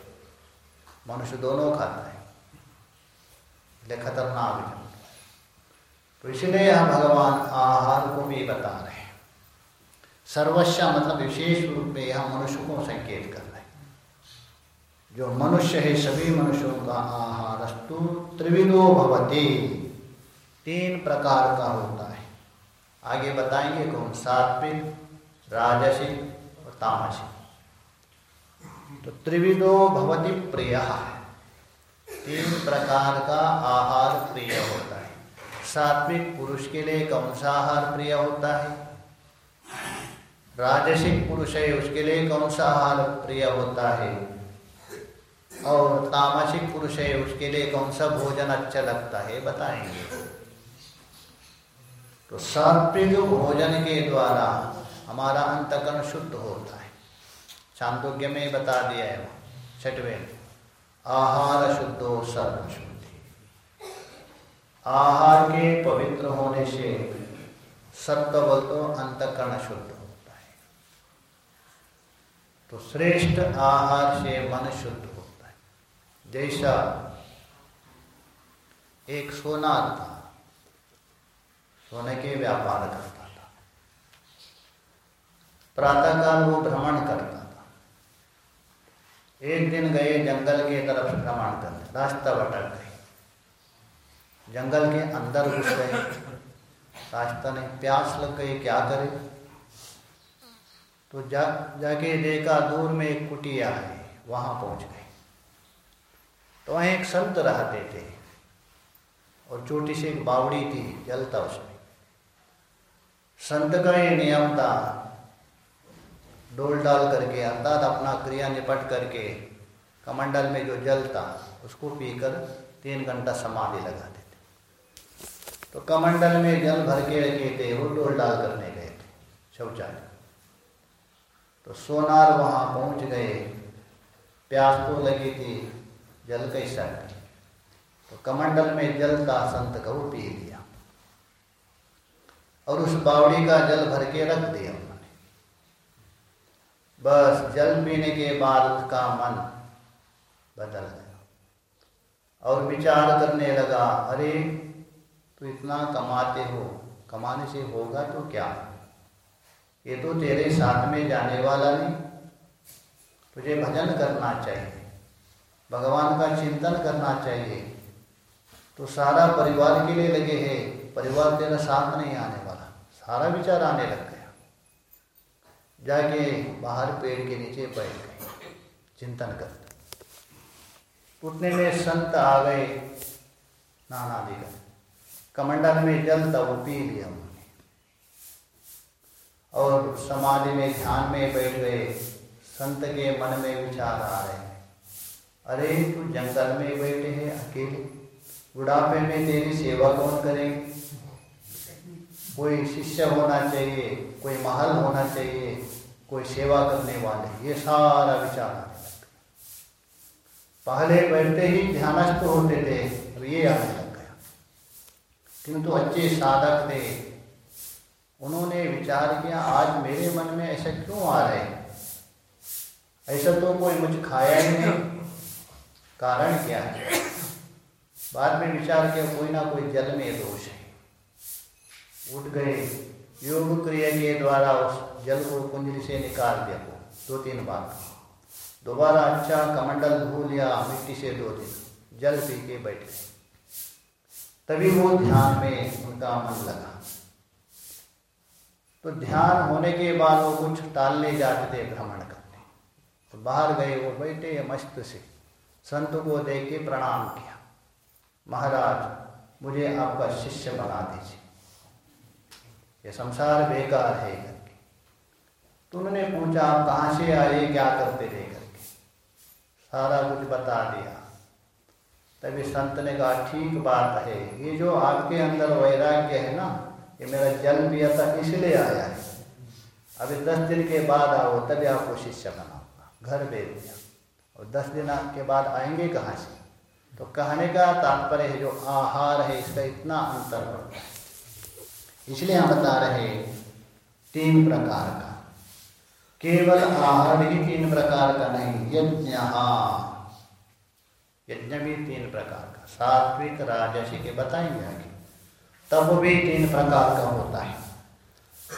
मनुष्य दोनों खाता है। इसलिए खतरनाक जंतु तो इसलिए हम भगवान आहार को भी बता रहे हैं। सर्वस्व मतलब विशेष रूप में यह मनुष्य को संकेत कर रहे हैं। जो मनुष्य है, सभी मनुष्यों का आहारस्तु त्रिविधो भवती। तीन प्रकार का होता है आगे बताएँगे कौन? सात्विक राजसिक और तामसिक तो त्रिविधो भवती प्रिय। तीन प्रकार का आहार प्रिय होता है। सात्विक पुरुष के लिए कौन सा आहार प्रिय होता है? राजसिक पुरुष है, उसके लिए कौन सा आहार प्रिय होता है? और तामसिक पुरुष है, उसके लिए कौन सा भोजन अच्छा लगता है, बताएँगे। तो सात्विक भोजन के द्वारा हमारा अंतकरण शुद्ध होता है। चांदोग्य में बता दिया है छठवें। आहार शुद्धो सर्व शुद्धि आहार के पवित्र होने से सत्व बल तो अंतकरण शुद्ध होता है। तो श्रेष्ठ आहार से मन शुद्ध होता है। जैसा एक सोनार था सोने के व्यापार करता था। प्रातःकाल वो भ्रमण करता था। एक दिन गए, जंगल के तरफ़ भ्रमण करने। रास्ता भटक गए जंगल के अंदर घुस गए। रास्ता नहीं प्यास लग गई, क्या करे? तो जा, जाके देखा दूर में एक कुटिया है, वहाँ पहुँच गए तो वहाँ एक संत रहते थे। और छोटी सी एक बावड़ी थी, जलता उसमें। संत का ये नियम था डोल डाल करके अर्थात अपना क्रिया निपट करके कमंडल में जो जल था उसको पीकर तीन घंटा समाधि लगा देते। तो कमंडल में जल भर के रखे थे वो डोल डाल करने गए थे, शौचालय। तो सोनार वहाँ पहुँच गए। प्यास तो लगी थी, जल कैसा तो कमंडल में जल था संत का वो पी लिया। और उस बावड़ी का जल भर के रख दिया उन्होंने। बस जल पीने के बाद उसका मन बदल गया। और विचार करने लगा, अरे तो इतना कमाते हो, कमाने से होगा तो क्या? ये तो तेरे साथ में जाने वाला नहीं। तुझे भजन करना चाहिए, भगवान का चिंतन करना चाहिए। तो सारा परिवार के लिए लगे हैं, परिवार तेरा साथ नहीं आने सारा विचार आने लग गया। जाके बाहर पेड़ के नीचे बैठ गए चिंतन करते। उठने में संत आ गए नाना दिगर कमंडल में जल तब पी लिया उन्होंने। और समाधि में ध्यान में बैठ गए। संत के मन में विचार आ रहे हैं। अरे, तू जंगल में बैठे हैं, अकेले। बुढ़ापे में तेरी सेवा कौन करेंगे? कोई शिष्य होना चाहिए, कोई महल होना चाहिए, कोई सेवा करने वाले, ये सारा विचार आने लग पहले बैठते ही ध्यानस्थ होते थे, अब ये आने लग गया किंतु अच्छे साधक थे। उन्होंने विचार किया, आज मेरे मन में ऐसा क्यों आ रहे ऐसा तो कोई मुझ खाया ही नहीं। कारण क्या है? बाद में विचार किया, कोई ना कोई जल में दोष है। उठ गए। योग क्रिया के द्वारा उस जल को कुंजली से निकाल दिया। को दो तीन बार। दोबारा अच्छा कमंडल धो लिया मिट्टी से दो दिन। जल पी के बैठ गए। तभी वो ध्यान में उनका मन लगा। तो ध्यान होने के बाद वो कुछ टालने जाते थे भ्रमण करने। तो बाहर गए वो बैठे मस्त से। संत को देख के प्रणाम किया। महाराज, मुझे आपका शिष्य बना दीजिए। ये संसार बेकार है करके। तो उन्होंने पूछा, आप कहाँ से आए? क्या करते थे? करके। सारा कुछ बता दिया। तभी संत ने कहा, ठीक बात है। ये जो आपके अंदर वैराग्य है ना, ये मेरा जल पिया था, इसलिए आया है। अभी दस दिन के बाद आओ, तभी आपको शिष्य बनाऊँगा। घर भेज दिया। और दस दिन के बाद आएँगे कहाँ से? तो कहने का तात्पर्य है, जो आहार है, इसका इतना अंतर पड़ता है। इसलिए हम बता रहे तीन प्रकार का। केवल आहार ही तीन प्रकार का नहीं, यज्ञ यज्ञ भी तीन प्रकार का। सात्विक, राजसी के बताएँगे आगे। तब भी तीन प्रकार का होता है।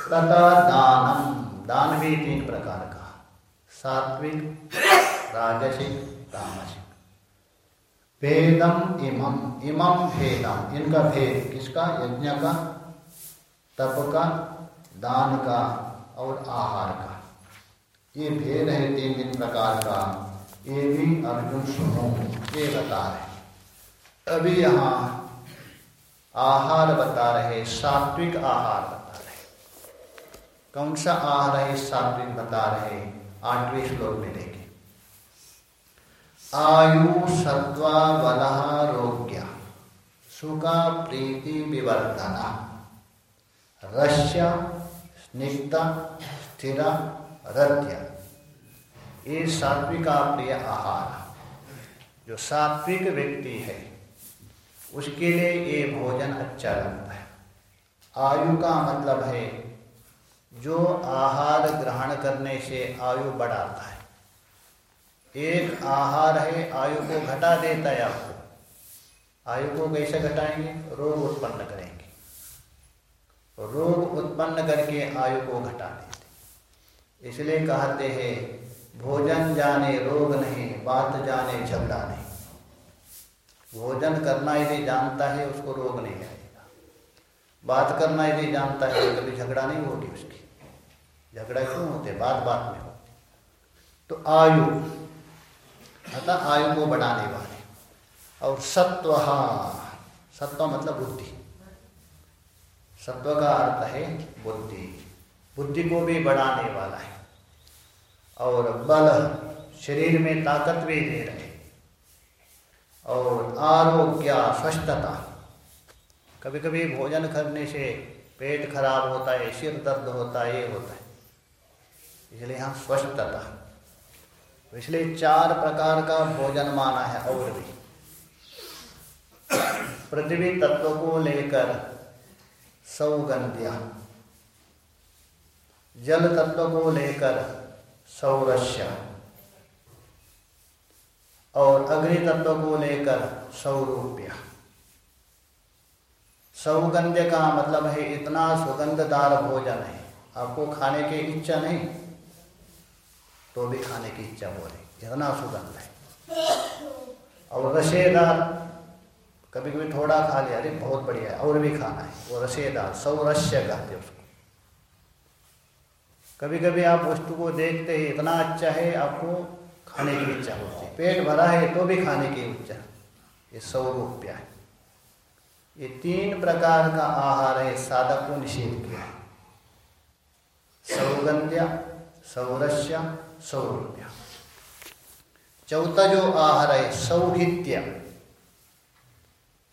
तथा दानम, दान भी तीन प्रकार का। सात्विक राजसिक तामसिक भेदम, इमम। इमम भेदम, इनका भेद किसका? यज्ञ का। तप का, दान का और आहार का। ये भेद है तीन तीन प्रकार का। ये भी अर्जुन सुनो, ये बता रहे अभी यहाँ आहार बता रहे सात्विक आहार बता रहे कौन सा आहार है, सात्विक बता रहे आठवें श्लोक में देखें। आयु सत्वा बलारोग्य सुखा प्रीति विवर्धना। रश्य, स्निग्ध, स्थिर रथ्य ये सात्विक प्रिय आहार। जो सात्विक व्यक्ति है, उसके लिए ये भोजन अच्छा लगता है। आयु का मतलब है, जो आहार ग्रहण करने से आयु बढ़ाता है। एक आहार है, आयु को घटा देता है आपको। आयु को कैसे घटाएँगे? रोग उत्पन्न करेंगे। रोग उत्पन्न करके आयु को घटा देते इसलिए कहते हैं, भोजन जाने रोग नहीं, बात जाने झगड़ा नहीं। भोजन करना यदि जानता है, उसको रोग नहीं आएगा बात करना यदि जानता है तो कभी झगड़ा नहीं होगी उसकी। झगड़ा क्यों होते? बात बात में होते तो आयु, अतः आयु को बढ़ाने वाले। और सत्व सत्व मतलब बुद्धि। सत्व का अर्थ है बुद्धि। बुद्धि को भी बढ़ाने वाला है। और बल शरीर में ताकत भी दे रहे और आरोग्य, स्वस्थता। कभी कभी भोजन करने से पेट खराब होता है, सिर दर्द होता है, ये होता है। इसलिए यहाँ स्वस्थता। तो इसलिए चार प्रकार का भोजन माना है और भी। पृथ्वी तत्व को लेकर सौगंध्या जल तत्व को लेकर सौरस्य। और अग्नि तत्व को लेकर सौरूप्य। सौगंध्य का मतलब है इतना सुगंधदार भोजन है। आपको खाने की इच्छा नहीं? तो भी खाने की इच्छा हो रही इतना सुगंध है। और रसेदार कभी कभी थोड़ा खा लिया, अरे बहुत बढ़िया है, और भी खाना है। वो रसेदार सौरस्य कहते उसको। कभी कभी आप वस्तु को देखते ही, इतना अच्छा है, आपको खाने की इच्छा होती है। पेट भरा है तो भी खाने की इच्छा। ये सौ रुपया है। ये तीन प्रकार का आहार है, साधक को निषेध किया है। सौगंध्या, सौरस्य, सौरूप्या। चौथा जो आहार है, सौहित्य।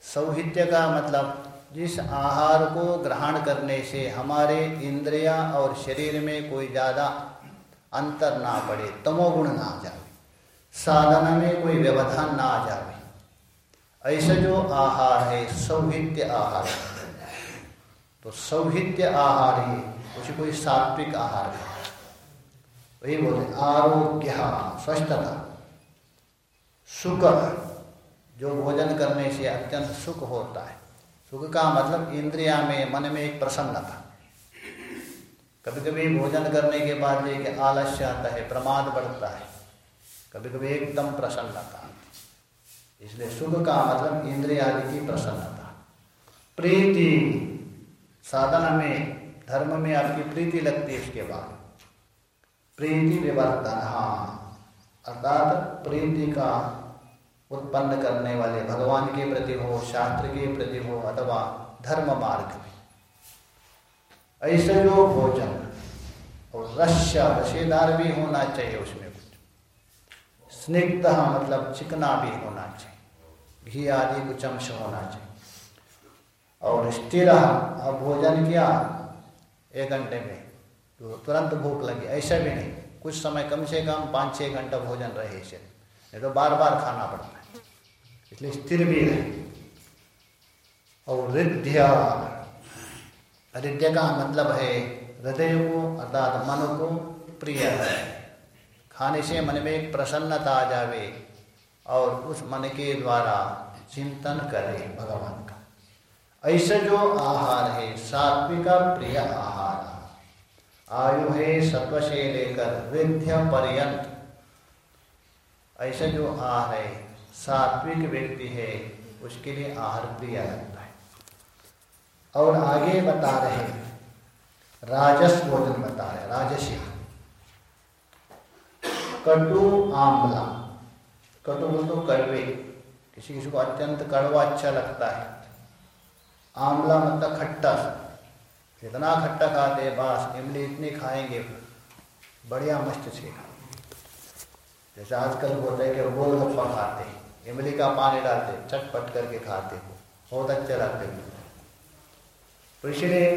सौहित्य का मतलब जिस आहार को ग्रहण करने से हमारे इंद्रिया और शरीर में कोई ज़्यादा अंतर ना पड़े, तमोगुण ना आ जाए, साधना में कोई व्यवधान ना आ जाए। ऐसा जो आहार है, सौहित्य आहार। तो सौहित्य आहार ही, उसे कोई सात्विक आहार है वही बोले, आरोग्य, स्वस्थता, सुख। जो भोजन करने से अत्यंत सुख होता है। सुख का मतलब इंद्रिया में, मन में एक प्रसन्नता। कभी कभी भोजन करने के बाद लेके आलस्य आता है, प्रमाद बढ़ता है। कभी कभी एकदम प्रसन्नता इसलिए सुख का मतलब इंद्रिया की प्रसन्नता। प्रीति, साधना में, धर्म में आपकी प्रीति लगती है इसके बाद। प्रीति विवर्तन हाँ। अर्थात प्रीति का उत्पन्न करने वाले भगवान के प्रति हो, शास्त्र के प्रति हो अथवा धर्म मार्ग में। ऐसे जो भोजन और रस्य, रसेदार भी होना चाहिए उसमें कुछ। स्निग्ध मतलब चिकना भी होना चाहिए। घी आदि कुछ अंश होना चाहिए। और स्थिर अब भोजन किया एक घंटे में तो तुरंत भूख लगी। ऐसा भी नहीं। कुछ समय कम से कम पाँच छः घंटा भोजन रहे इसे। नहीं तो बार बार खाना पड़ता है। इसलिए स्थिर भी है। और हृदय हृदय का मतलब है, हृदय को अर्थात मन को प्रिय है। खाने से मन में प्रसन्नता आ जावे और उस मन के द्वारा चिंतन करे भगवान का। ऐसा जो आहार है, सात्विक प्रिय आहार। आयु है सत्व से लेकर वृद्ध पर्यंत। ऐसा जो आहार है, सात्विक व्यक्ति है, उसके लिए आहार प्रिय लगता है। और आगे बता रहे राजस भोजन बता रहे राजसी कटु आंवला कटु बोल तो कड़वे। किसी किसी को अत्यंत कड़वा अच्छा लगता है। आंवला मतलब खट्टा। इतना खट्टा खाते बास, इमली इतनी खाएँगे, बढ़िया मस्त से जैसे आजकल बोलते हैं कि गोलगप्पा खाते हैं इमली का पानी डालते चटपट करके खाते हो। बहुत अच्छे लगते हो। तो इसलिए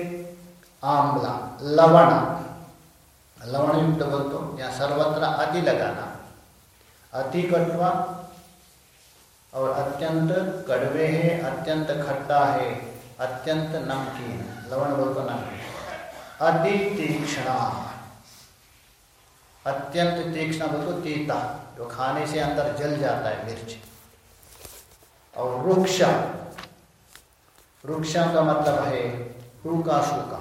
आंवला लवण। लवण युक्त बोल तो या सर्वत्र अति लगाना। अति कटवा और अत्यंत कड़वे है अत्यंत खट्टा है अत्यंत नमकीन। लवण बोल तो नमकीन। अति तीक्ष्णा। अत्यंत तीक्ष्ण बोल तीता। जो खाने से अंदर जल जाता है मिर्च। और वृक्ष वृक्ष का मतलब है रूका सूखा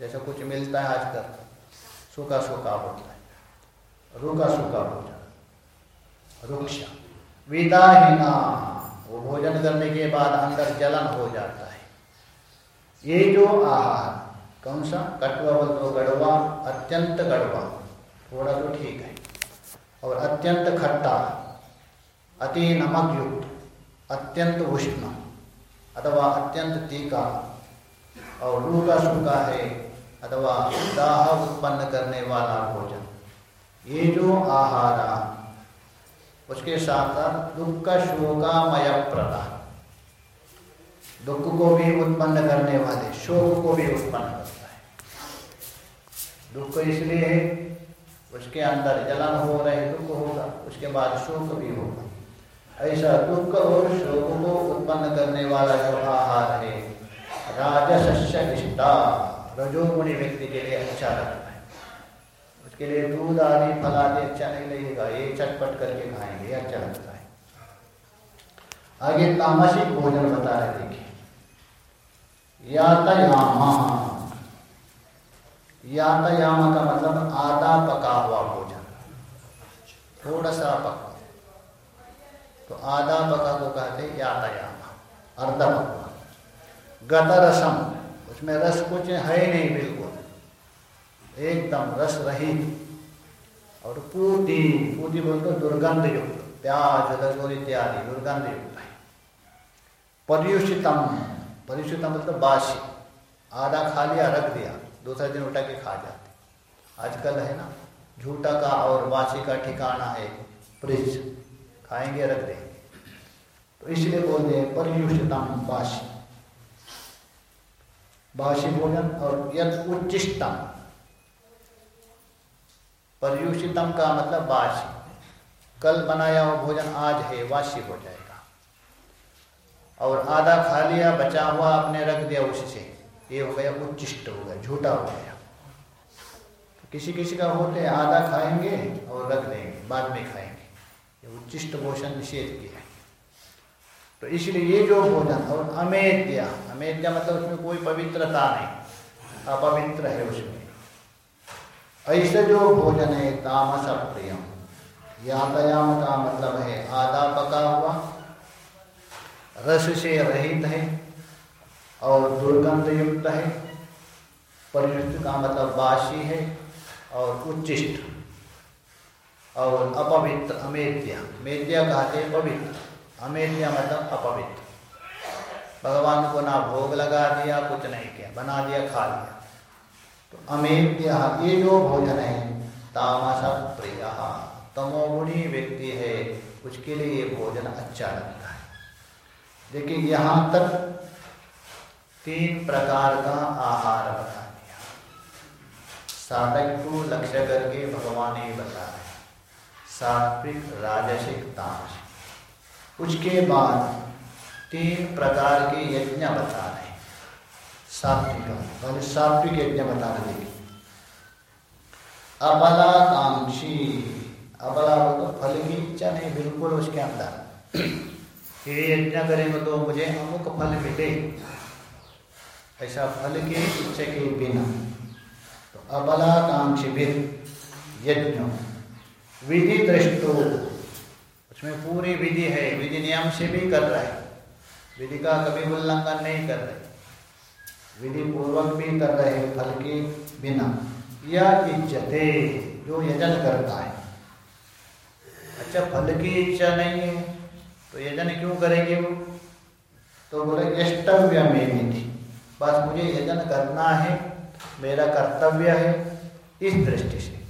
जैसे कुछ मिलता है आजकल सूखा सूखा होता है। रूखा सूखा भोजन वृक्ष विदाहीना। वो भोजन करने के बाद अंदर जलन हो जाता है। ये जो आहार, कौन सा? कटवा बोल तो गड़वा अत्यंत गड़वा थोड़ा तो ठीक है। और अत्यंत खट्टा, अति नमक युक्त, अत्यंत उष्ण, अथवा अत्यंत तीखा और रूखा सूखा है, अथवा दाह उत्पन्न करने वाला भोजन। ये जो आहार, उसके साथ साथ दुख का शोकामय प्रदा दुख को भी उत्पन्न करने वाले, शोक को भी उत्पन्न करता है। दुख इसलिए है उसके अंदर जलन हो रहे, दुख होगा, उसके बाद शोक भी होगा। ऐसा दुख और शोक को उत्पन्न करने वाला जो आहार है राजस्य इष्टा रजोगुणी व्यक्ति के लिए अच्छा लगता है। उसके लिए दूध आदि फल आदि अच्छा नहीं लगेगा, ये चटपट करके खाएँगे अच्छा लगता है। आगे तामसिक भोजन बता रहे देखिए यातायामा यातायाम का मतलब आधा पका हुआ भोजन। थोड़ा सा पका। तो आधा पका को कहते यातायाम अर्ध पकवा गतरसम, उसमें रस कुछ है नहीं बिल्कुल। एकदम रस रहित। और पूती पूती बोलते दुर्गंध युक्त प्याज लहसुन इत्यादि दुर्गंध युक्त है। पर्युषितम पर्युषितम मतलब बासी। आधा खा लिया, रख दिया। दूसरा दिन उठा के खा जाते। आजकल है ना, झूठा का और बासी का ठिकाना है, फ्रिज। खाएँगे, रख देंगे। तो इसलिए बोलते हैं पर्युषितम बासी बासी भोजन और यद उच्चिष्टम। पर्युषितम का मतलब बासी कल बनाया हुआ भोजन आज है, वासी हो जाएगा। और आधा खा लिया, बचा हुआ आपने रख दिया उससे ये हो गया उच्चिष्ट हो गया, झूठा हो गया। तो किसी किसी का होते हैं, आधा खाएँगे और रख देंगे, बाद में खाएँगे। ये उच्चिष्ट भोजन निषेध किया। है तो इसलिए ये जो भोजन और अमेद्या अमेद्या मतलब उसमें कोई पवित्रता नहीं, अपवित्र है उसमें। ऐसे जो भोजन है, तामस प्रियम। यातायाम का मतलब है, आधा पका हुआ, रस से रहित है। और दुर्गंध युक्त है परियुक्त का मतलब बासी है और उच्चिष्ट और अपवित्र, अमेद्या। मेद्या कहते हैं पवित्र। अमेद्या मतलब अपवित्र। भगवान को ना भोग लगा दिया, कुछ नहीं किया, बना दिया, खा लिया। तो अमेद्या, ये जो भोजन है, तामस प्रिय। तमोगुणी व्यक्ति है, उसके लिए ये भोजन अच्छा लगता है। देखिए, यहाँ तक तीन प्रकार का आहार बता दिया। साधक को लक्ष्य करके भगवान ही बता रहे सात्विक, राजसिक तामसिक उसके बाद तीन प्रकार के यज्ञ बता रहे सात्विक सात्विक यज्ञ बता रहे अपलाकांक्षी अबला तो फल की इच्छा नहीं, बिल्कुल उसके अंदर। ये यज्ञ करेंगे तो मुझे अमुक फल मिले। ऐसा फल के इच्छा के बिना तो अबलाकांक्षी भी यज्ञ। विधि दृष्टो। उसमें पूरी विधि है। विधि नियम से भी कर रहे विधि का कभी उल्लंघन नहीं कर रहे विधि पूर्वक भी कर रहे फल के बिना। या इज्जते जो यजन करता है। अच्छा फल की इच्छा नहीं है तो यजन क्यों करेंगे वो? तो बोले यष्टव्य में थी बस मुझे यजन करना है, मेरा कर्तव्य है इस दृष्टि से।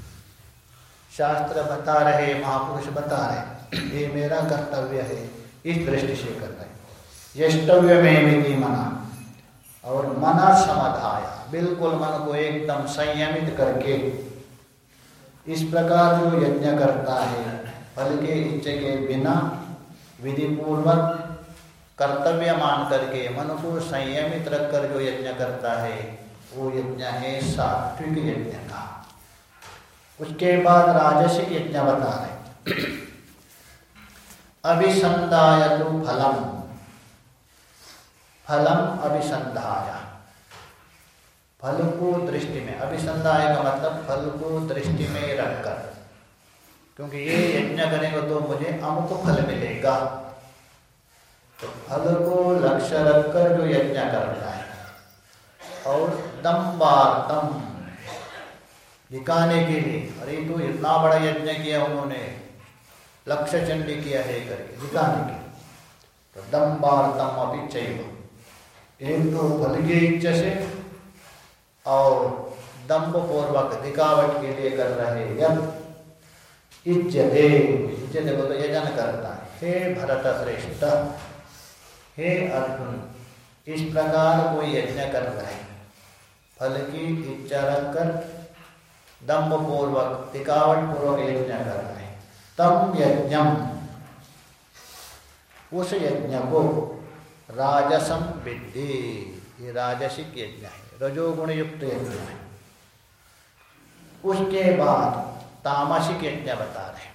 शास्त्र बता रहे, महापुरुष बता रहे, ये मेरा कर्तव्य है इस दृष्टि से कर रहे। यष्टव्य में भी मना। और मना समाधाया। बिल्कुल मन को एकदम संयमित करके इस प्रकार जो यज्ञ करता है, फल के इच्छे के बिना विधि पूर्वक कर्तव्य मान करके मन को संयमित रखकर जो यज्ञ करता है, वो यज्ञ है सात्विक यज्ञ का। उसके बाद राजसिक यज्ञ बता रहे अभिसंधाय तो फलम। फलम अभिसंधाय। फल को दृष्टि में, अभिसंधाय का मतलब फल को दृष्टि में रखकर। क्योंकि ये यज्ञ करेंगे तो मुझे अमुक फल मिलेगा। फल को लक्ष्य रखकर जो यज्ञ करता है। और दम्बार्तम दिखाने के लिए, अरे तो इतना बड़ा यज्ञ किया उन्होंने लक्ष्य चंडी किया है करके दिखाने के तो दम्बार्तम अभी चाहिए एक तो फल की इच्छा से और दम्भ पूर्वक दिखावट के लिए कर रहे यज्ञ इज्जते इज्जते को तो यजन करता है। हे भरत श्रेष्ठ हे अर्जुन, इस प्रकार कोई यज्ञ कर रहा है। फल की इच्छा रखकर दम्भ पूर्वक टिकावट पूर्वक यज्ञ कर रहा है। तम यज्ञम। उस यज्ञ को राजसम विद्धि। ये राजसिक यज्ञ है रजोगुण युक्त यज्ञ है। उसके बाद तामसिक यज्ञ बता रहे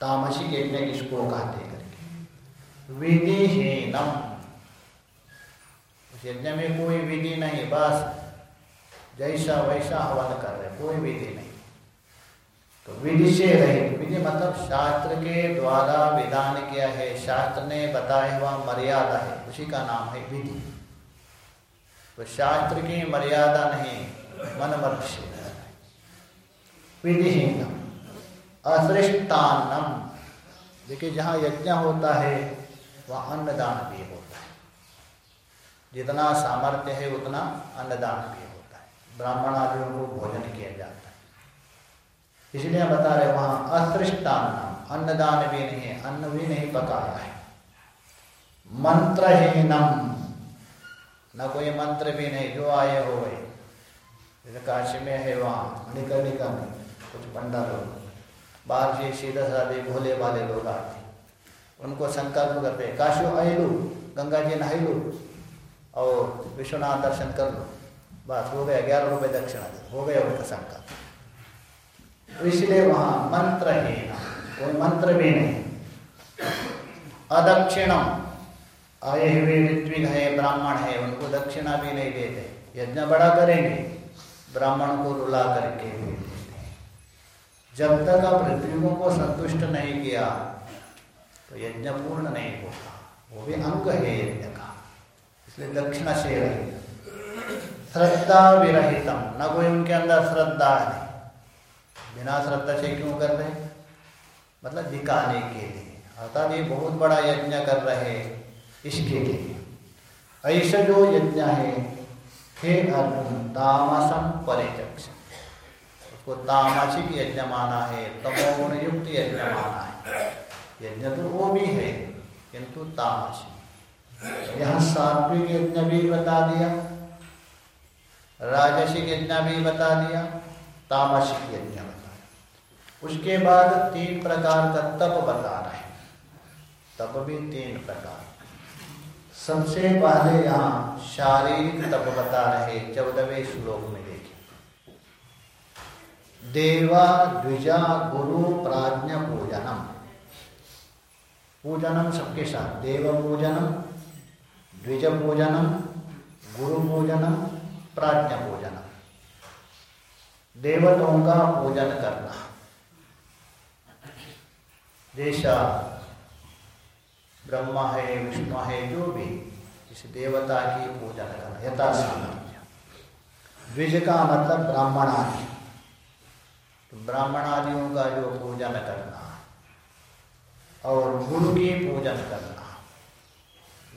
तामसिक यज्ञ किसको कहते करके विधिहीनम उस यज्ञ में कोई विधि नहीं, बस जैसा वैसा हवन कर रहे, कोई विधि नहीं। तो विधि से रहित, विधि मतलब शास्त्र के द्वारा विधान किया है, शास्त्र ने बताया हुआ मर्यादा है, उसी का नाम है विधि। तो शास्त्र की मर्यादा नहीं, मन मनुष्य विधिहीनम असृष्टान्नम। देखिए, जहाँ यज्ञ होता है वह अन्नदान भी होता है। जितना सामर्थ्य है, उतना अन्नदान भी होता है। ब्राह्मण आदियों को भोजन किया जाता है। इसलिए बता रहे वहाँ असृष्टान्नम अन्नदान भी नहीं है, अन्न भी नहीं पकाया है। मंत्रहीनम न कोई मंत्र भी नहीं, जो आए हो गए काशी में है वहाँ मणिकर्णिका में कुछ पंडा लोग बाहर से सीधा साधे भोले वाले लोग आते उनको संकल्प करते काशो आयलू, गंगा जी नहाइलू और विश्वनाथ दर्शन कर लो। बस हो गया, ग्यारह रुपये दक्षिणा हो गया उनका संकल्प। तो इसलिए वहाँ मंत्र ही कोई मंत्र भी नहीं। अदक्षिणम आए हुए ऋत्विक है, ब्राह्मण है, उनको दक्षिणा भी नहीं देते। यज्ञ बड़ा करेंगे, ब्राह्मण को रुला करके जब तक आप ऋत्विकों को संतुष्ट नहीं किया तो यज्ञ पूर्ण नहीं होगा वो भी अंग है। यज्ञ का इसलिए दक्षिण से रहित श्रद्धा विरहितम न कोई उनके अंदर श्रद्धा है। बिना श्रद्धा से क्यों कर रहे मतलब दिखाने के लिए। अर्थात ये बहुत बड़ा यज्ञ कर रहे इसके लिए। ऐसा जो यज्ञ है, हे अर्जुन तामसम परिचक्ष उसको तामसिक यज्ञ माना है तमोगुण युक्त यज्ञ माना है। यज्ञ तो वो भी है। किंतु तामसिक यहाँ सात्विक यज्ञ भी बता दिया। राजसिक यज्ञ भी बता दिया। तामसिक यज्ञ बता उसके बाद तीन प्रकार का तप बता रहे तप भी तीन प्रकार। सबसे पहले यहाँ शारीरिक तप बता रहे चौदहवें श्लोक में देवा द्विजा गुरु प्राज्ञ पूजनम। पूजनम सबके साथ। देव पूजनम, द्विज पूजनम, गुरु पूजनम, प्राज्ञ पूजनम। देवताओं का पूजन करना। जैसा ब्रह्मा है, विष्णु है, जो भी, इस देवता की पूजन करना यथा सामर्थ्य द्विज का मतलब ब्राह्मण आदि तो ब्राह्मण आदियों का जो पूजन करना और गुरु की पूजन करना।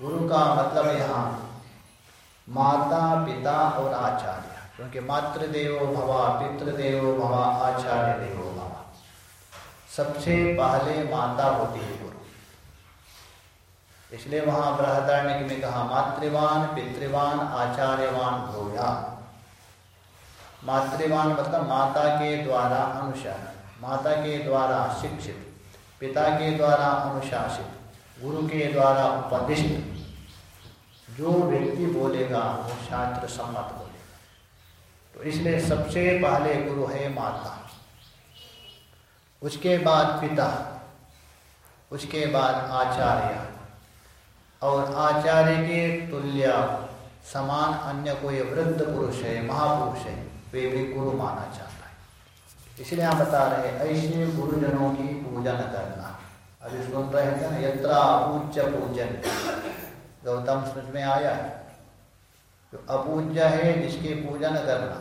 गुरु का मतलब यहाँ माता, पिता और आचार्य। क्योंकि मातृदेवो भवा, पितृदेवो भवा, आचार्य देवो भवा। सबसे पहले माता होती है गुरु। इसलिए वहाँ बृहदारण्य में कहा, मातृवान, पितृवान, आचार्यवान भूया मातृवान मतलब माता के द्वारा अनुशासित माता के द्वारा शिक्षित। पिता के द्वारा अनुशासित, गुरु के द्वारा उपदिष्ट। जो व्यक्ति बोलेगा, वो शास्त्र सम्मत बोलेगा। तो इसलिए सबसे पहले गुरु है माता। उसके बाद पिता। उसके बाद आचार्य। और आचार्य के तुल्य समान अन्य कोई वृद्ध पुरुष है, महापुरुष है, वे भी गुरु माना है। इसलिए हम बता रहे हैं, ऐसे गुरुजनों की पूजन करना। अभी सुन रहे थे ना, यत्रा पूजन। गौतम समझ में आया है जो अपूज्य है, जिसकी पूजन करना।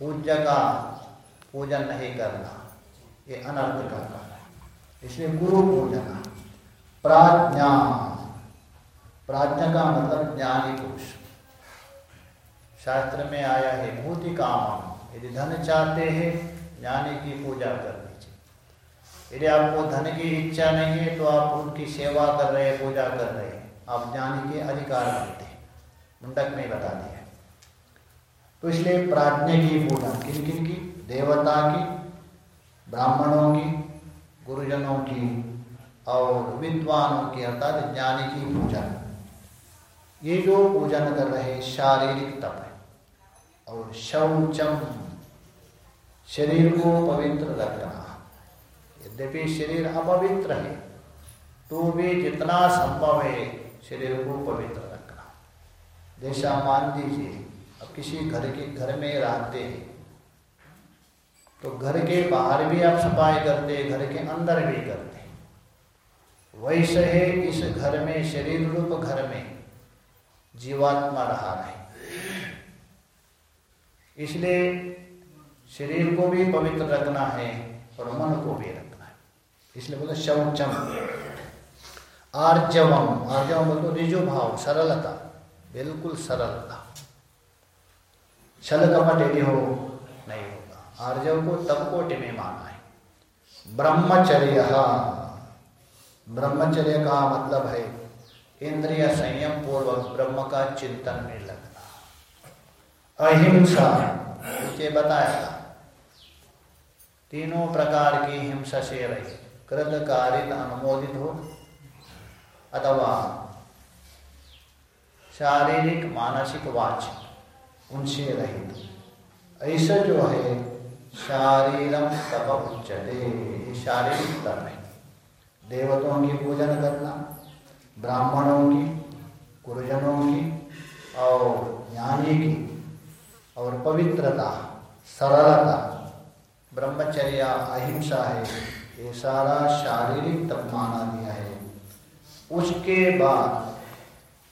पूज्य का पूजन नहीं करना, ये अनर्थ का काम है। इसलिए गुरु पूजन, प्राज्ञा। प्राज्ञा का मतलब ज्ञानी पुरुष। शास्त्र में आया है भूति काम यदि धन चाहते हैं ज्ञानी की पूजा कर दीजिए यदि आपको धन की इच्छा नहीं है तो आप उनकी सेवा कर रहे हैं पूजा कर रहे हैं। आप ज्ञानी के अधिकार बनते हैं। मुंडक में बता दिया। तो इसलिए प्राज्ञ की पूजा किन किन की? देवता की, ब्राह्मणों की, गुरुजनों की और विद्वानों की, अर्थात ज्ञानी की पूजा। ये जो पूजन कर रहे शारीरिक तप। और शौचम शरीर को पवित्र रखना। यद्यपि शरीर अपवित्र है तो भी जितना संभव है शरीर को पवित्र रखना। जैसा मान दीजिए अब किसी घर के, घर में रहते हैं तो घर के बाहर भी आप सफ़ाई करते घर के अंदर भी करते वैसे है, इस घर में, शरीर रूप घर में जीवात्मा रहा नहीं। इसलिए शरीर को भी पवित्र रखना है और मन को भी रखना है। इसलिए बोले शौचम। आर्जवम। आर्जवम बोलते रिजु भाव, सरलता, बिल्कुल सरलता। छल कपट यदि हो, नहीं होगा। आर्जव को तब कोटि में माना है। ब्रह्मचर्य। ब्रह्मचर्य का मतलब है, इंद्रिय संयम पूर्वक ब्रह्म का चिंतन में लगना अहिंसा। इसे बताया। तीनों प्रकार की हिंसा से रही। कृत अनुमोदित हो, अथवा शारीरिक, मानसिक वाचिक उनसे रहित ऐसा जो है, शारीरम तप उच्चते शारीरिक तप है। देवताओं की पूजन करना, ब्राह्मणों की, गुरुजनों की, और ज्ञानी की और पवित्रता, सरलता, ब्रह्मचर्य, अहिंसा है, ये सारा शारीरिक तप माना गया है। उसके बाद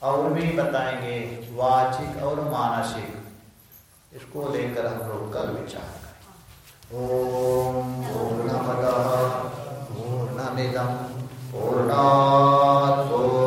और भी बताएँगे वाचिक और मानसिक। इसको लेकर हम लोग कल विचार करें। ओम पूर्णमद पूर्णमिदम पूर्णात् पूर्णमुदच्यते